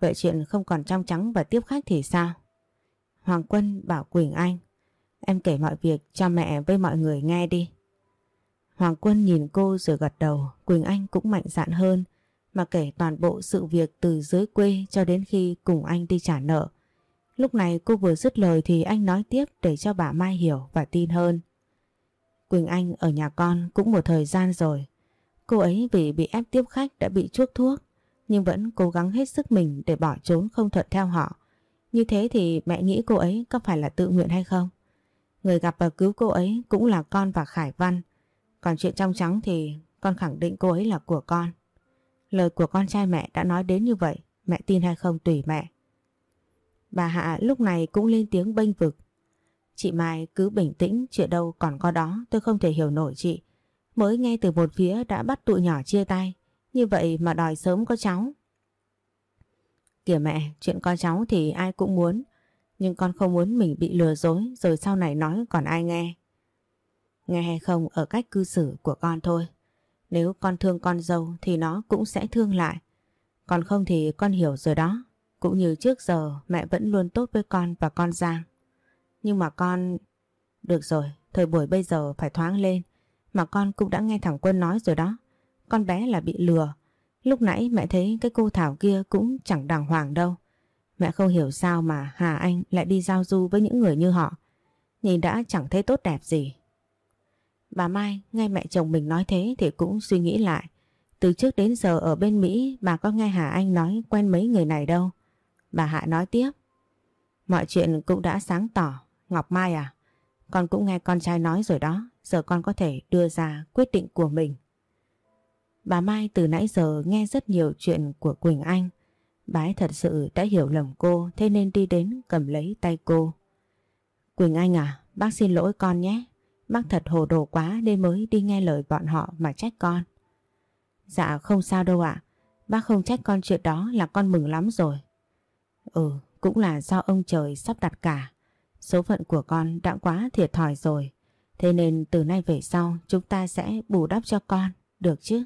Vậy chuyện không còn trong trắng và tiếp khách thì sao? Hoàng Quân bảo Quỳnh Anh Em kể mọi việc cho mẹ với mọi người nghe đi. Hoàng Quân nhìn cô rồi gật đầu, Quỳnh Anh cũng mạnh dạn hơn mà kể toàn bộ sự việc từ dưới quê cho đến khi cùng anh đi trả nợ. Lúc này cô vừa dứt lời thì anh nói tiếp để cho bà Mai hiểu và tin hơn. Quỳnh Anh ở nhà con cũng một thời gian rồi. Cô ấy vì bị ép tiếp khách đã bị chuốc thuốc nhưng vẫn cố gắng hết sức mình để bỏ trốn không thuận theo họ. Như thế thì mẹ nghĩ cô ấy có phải là tự nguyện hay không? Người gặp và cứu cô ấy cũng là con và Khải Văn. Còn chuyện trong trắng thì con khẳng định cô ấy là của con. Lời của con trai mẹ đã nói đến như vậy, mẹ tin hay không tùy mẹ. Bà Hạ lúc này cũng lên tiếng bênh vực. Chị Mai cứ bình tĩnh, chuyện đâu còn có đó, tôi không thể hiểu nổi chị. Mới nghe từ một phía đã bắt tụi nhỏ chia tay, như vậy mà đòi sớm có cháu. Kìa mẹ, chuyện con cháu thì ai cũng muốn, nhưng con không muốn mình bị lừa dối rồi sau này nói còn ai nghe. Nghe hay không ở cách cư xử của con thôi. Nếu con thương con dâu thì nó cũng sẽ thương lại. Còn không thì con hiểu rồi đó. Cũng như trước giờ mẹ vẫn luôn tốt với con và con Giang. Nhưng mà con... Được rồi, thời buổi bây giờ phải thoáng lên. Mà con cũng đã nghe thằng Quân nói rồi đó. Con bé là bị lừa. Lúc nãy mẹ thấy cái cô Thảo kia cũng chẳng đàng hoàng đâu. Mẹ không hiểu sao mà Hà Anh lại đi giao du với những người như họ. Nhìn đã chẳng thấy tốt đẹp gì. Bà Mai nghe mẹ chồng mình nói thế thì cũng suy nghĩ lại. Từ trước đến giờ ở bên Mỹ bà có nghe Hà Anh nói quen mấy người này đâu. Bà Hạ nói tiếp. Mọi chuyện cũng đã sáng tỏ. Ngọc Mai à? Con cũng nghe con trai nói rồi đó. Giờ con có thể đưa ra quyết định của mình. Bà Mai từ nãy giờ nghe rất nhiều chuyện của Quỳnh Anh. Bà ấy thật sự đã hiểu lầm cô thế nên đi đến cầm lấy tay cô. Quỳnh Anh à, bác xin lỗi con nhé. Bác thật hồ đồ quá nên mới đi nghe lời bọn họ mà trách con. Dạ không sao đâu ạ. Bác không trách con chuyện đó là con mừng lắm rồi. Ừ, cũng là do ông trời sắp đặt cả. Số phận của con đã quá thiệt thòi rồi. Thế nên từ nay về sau chúng ta sẽ bù đắp cho con, được chứ?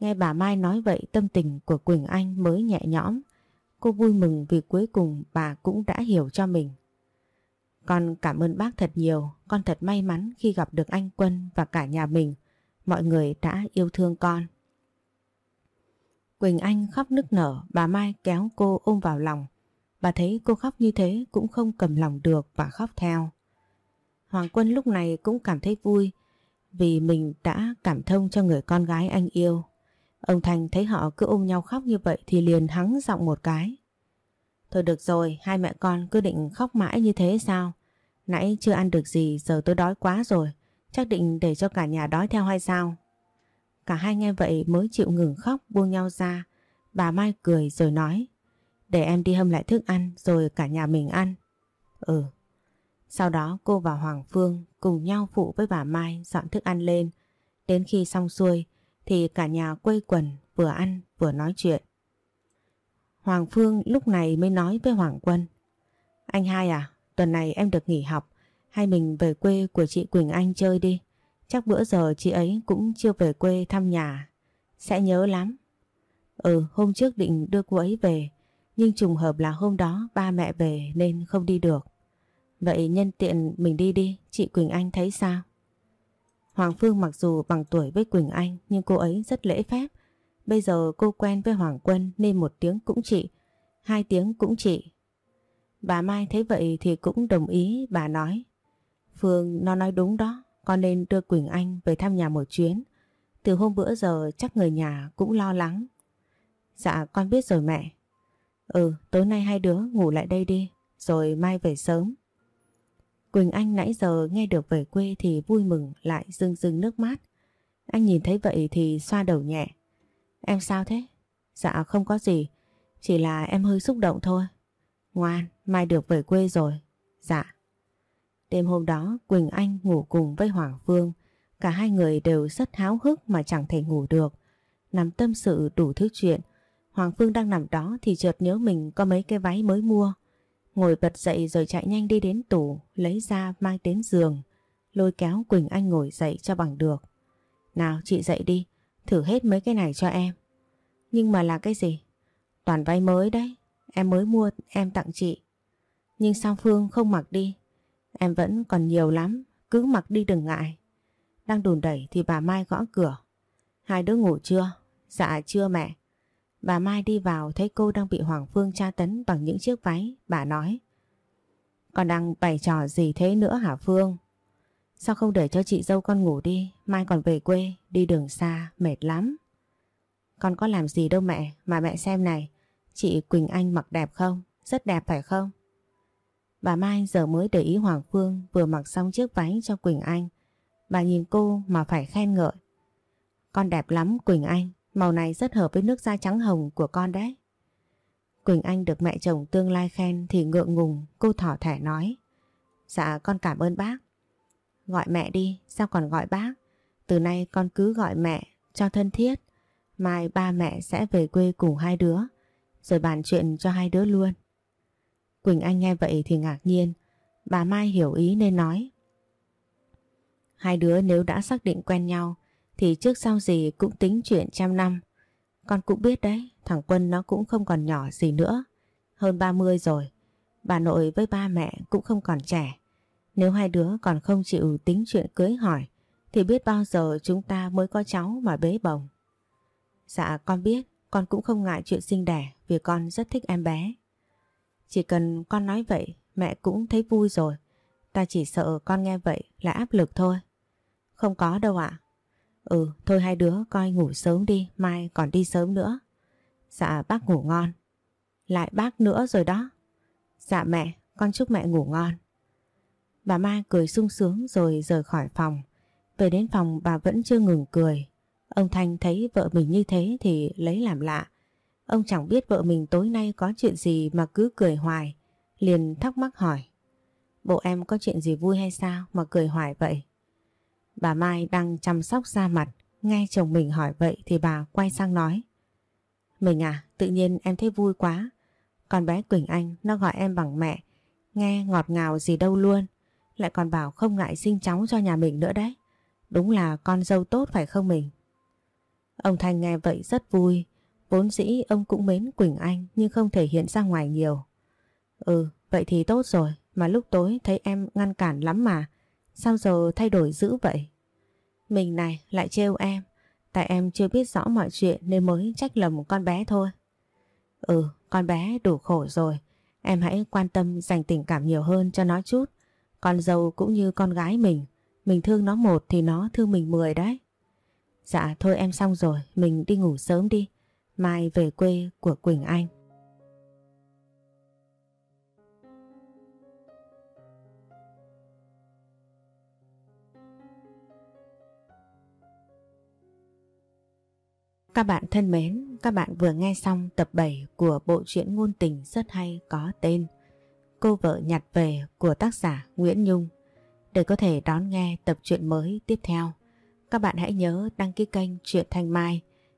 Nghe bà Mai nói vậy tâm tình của Quỳnh Anh mới nhẹ nhõm. Cô vui mừng vì cuối cùng bà cũng đã hiểu cho mình. Con cảm ơn bác thật nhiều, con thật may mắn khi gặp được anh Quân và cả nhà mình. Mọi người đã yêu thương con. Quỳnh Anh khóc nức nở, bà Mai kéo cô ôm vào lòng. Bà thấy cô khóc như thế cũng không cầm lòng được và khóc theo. Hoàng Quân lúc này cũng cảm thấy vui vì mình đã cảm thông cho người con gái anh yêu. Ông Thành thấy họ cứ ôm nhau khóc như vậy thì liền hắng giọng một cái. Thôi được rồi, hai mẹ con cứ định khóc mãi như thế sao? Nãy chưa ăn được gì, giờ tôi đói quá rồi. Chắc định để cho cả nhà đói theo hay sao? Cả hai nghe vậy mới chịu ngừng khóc buông nhau ra. Bà Mai cười rồi nói. Để em đi hâm lại thức ăn rồi cả nhà mình ăn. Ừ. Sau đó cô và Hoàng Phương cùng nhau phụ với bà Mai dọn thức ăn lên. Đến khi xong xuôi thì cả nhà quây quần vừa ăn vừa nói chuyện. Hoàng Phương lúc này mới nói với Hoàng Quân. Anh hai à, tuần này em được nghỉ học, hay mình về quê của chị Quỳnh Anh chơi đi. Chắc bữa giờ chị ấy cũng chưa về quê thăm nhà. Sẽ nhớ lắm. Ừ, hôm trước định đưa cô ấy về, nhưng trùng hợp là hôm đó ba mẹ về nên không đi được. Vậy nhân tiện mình đi đi, chị Quỳnh Anh thấy sao? Hoàng Phương mặc dù bằng tuổi với Quỳnh Anh nhưng cô ấy rất lễ phép. Bây giờ cô quen với Hoàng Quân nên một tiếng cũng chị, hai tiếng cũng chị. Bà Mai thấy vậy thì cũng đồng ý bà nói. Phương nó nói đúng đó, con nên đưa Quỳnh Anh về thăm nhà một chuyến. Từ hôm bữa giờ chắc người nhà cũng lo lắng. Dạ con biết rồi mẹ. Ừ, tối nay hai đứa ngủ lại đây đi, rồi mai về sớm. Quỳnh Anh nãy giờ nghe được về quê thì vui mừng lại rưng rưng nước mắt. Anh nhìn thấy vậy thì xoa đầu nhẹ. Em sao thế? Dạ không có gì, chỉ là em hơi xúc động thôi. Ngoan, mai được về quê rồi. Dạ. Đêm hôm đó Quỳnh Anh ngủ cùng với Hoàng Phương. Cả hai người đều rất háo hức mà chẳng thể ngủ được. Nằm tâm sự đủ thứ chuyện. Hoàng Phương đang nằm đó thì chợt nhớ mình có mấy cái váy mới mua. Ngồi bật dậy rồi chạy nhanh đi đến tủ, lấy ra mang đến giường. Lôi kéo Quỳnh Anh ngồi dậy cho bằng được. Nào chị dậy đi, thử hết mấy cái này cho em. Nhưng mà là cái gì? Toàn váy mới đấy, em mới mua em tặng chị. Nhưng sao Phương không mặc đi? Em vẫn còn nhiều lắm, cứ mặc đi đừng ngại. Đang đùn đẩy thì bà Mai gõ cửa. Hai đứa ngủ chưa? Dạ chưa mẹ. Bà Mai đi vào thấy cô đang bị Hoàng Phương tra tấn bằng những chiếc váy. Bà nói. Con đang bày trò gì thế nữa hả Phương? Sao không để cho chị dâu con ngủ đi? Mai còn về quê, đi đường xa, mệt lắm. Con có làm gì đâu mẹ, mà mẹ xem này. Chị Quỳnh Anh mặc đẹp không? Rất đẹp phải không? Bà Mai giờ mới để ý Hoàng Phương vừa mặc xong chiếc váy cho Quỳnh Anh. Bà nhìn cô mà phải khen ngợi. Con đẹp lắm Quỳnh Anh, màu này rất hợp với nước da trắng hồng của con đấy. Quỳnh Anh được mẹ chồng tương lai khen thì ngượng ngùng, cô thỏ thẻ nói. Dạ con cảm ơn bác. Gọi mẹ đi, sao còn gọi bác? Từ nay con cứ gọi mẹ cho thân thiết. Mai ba mẹ sẽ về quê cùng hai đứa, rồi bàn chuyện cho hai đứa luôn. Quỳnh Anh nghe vậy thì ngạc nhiên. Bà Mai hiểu ý nên nói. Hai đứa nếu đã xác định quen nhau thì trước sau gì cũng tính chuyện trăm năm. Con cũng biết đấy, thằng Quân nó cũng không còn nhỏ gì nữa. Hơn 30 rồi. Bà nội với ba mẹ cũng không còn trẻ. Nếu hai đứa còn không chịu tính chuyện cưới hỏi thì biết bao giờ chúng ta mới có cháu mà bế bồng. Dạ con biết, con cũng không ngại chuyện sinh đẻ vì con rất thích em bé. Chỉ cần con nói vậy mẹ cũng thấy vui rồi. Ta chỉ sợ con nghe vậy là áp lực thôi. Không có đâu ạ. Ừ, thôi hai đứa coi ngủ sớm đi, mai còn đi sớm nữa. Dạ bác ngủ ngon. Lại bác nữa rồi đó. Dạ mẹ, con chúc mẹ ngủ ngon. Bà Mai cười sung sướng rồi rời khỏi phòng. Về đến phòng bà vẫn chưa ngừng cười. Ông Thanh thấy vợ mình như thế thì lấy làm lạ. Ông chẳng biết vợ mình tối nay có chuyện gì mà cứ cười hoài. Liền thắc mắc hỏi. Bộ em có chuyện gì vui hay sao mà cười hoài vậy? Bà Mai đang chăm sóc da mặt. Nghe chồng mình hỏi vậy thì bà quay sang nói. Mình à, tự nhiên em thấy vui quá. còn bé Quỳnh Anh nó gọi em bằng mẹ, nghe ngọt ngào gì đâu luôn. Lại còn bảo không ngại sinh cháu cho nhà mình nữa đấy. Đúng là con dâu tốt phải không mình? Ông Thanh nghe vậy rất vui. Vốn dĩ ông cũng mến Quỳnh Anh nhưng không thể hiện ra ngoài nhiều. Ừ, vậy thì tốt rồi. Mà lúc tối thấy em ngăn cản lắm mà. Sao giờ thay đổi dữ vậy? Mình này lại trêu em. Tại em chưa biết rõ mọi chuyện nên mới trách lầm một con bé thôi. Ừ, con bé đủ khổ rồi. Em hãy quan tâm dành tình cảm nhiều hơn cho nó chút. Con dâu cũng như con gái mình. Mình thương nó một thì nó thương mình mười đấy. Dạ thôi em xong rồi, mình đi ngủ sớm đi. Mai về quê của Quỳnh Anh. Các bạn thân mến, các bạn vừa nghe xong tập 7 của bộ truyện ngôn tình rất hay có tên Cô vợ nhặt về của tác giả Nguyễn Nhung. Để có thể đón nghe tập truyện mới tiếp theo, các bạn hãy nhớ đăng ký kênh Truyện Thanh Mai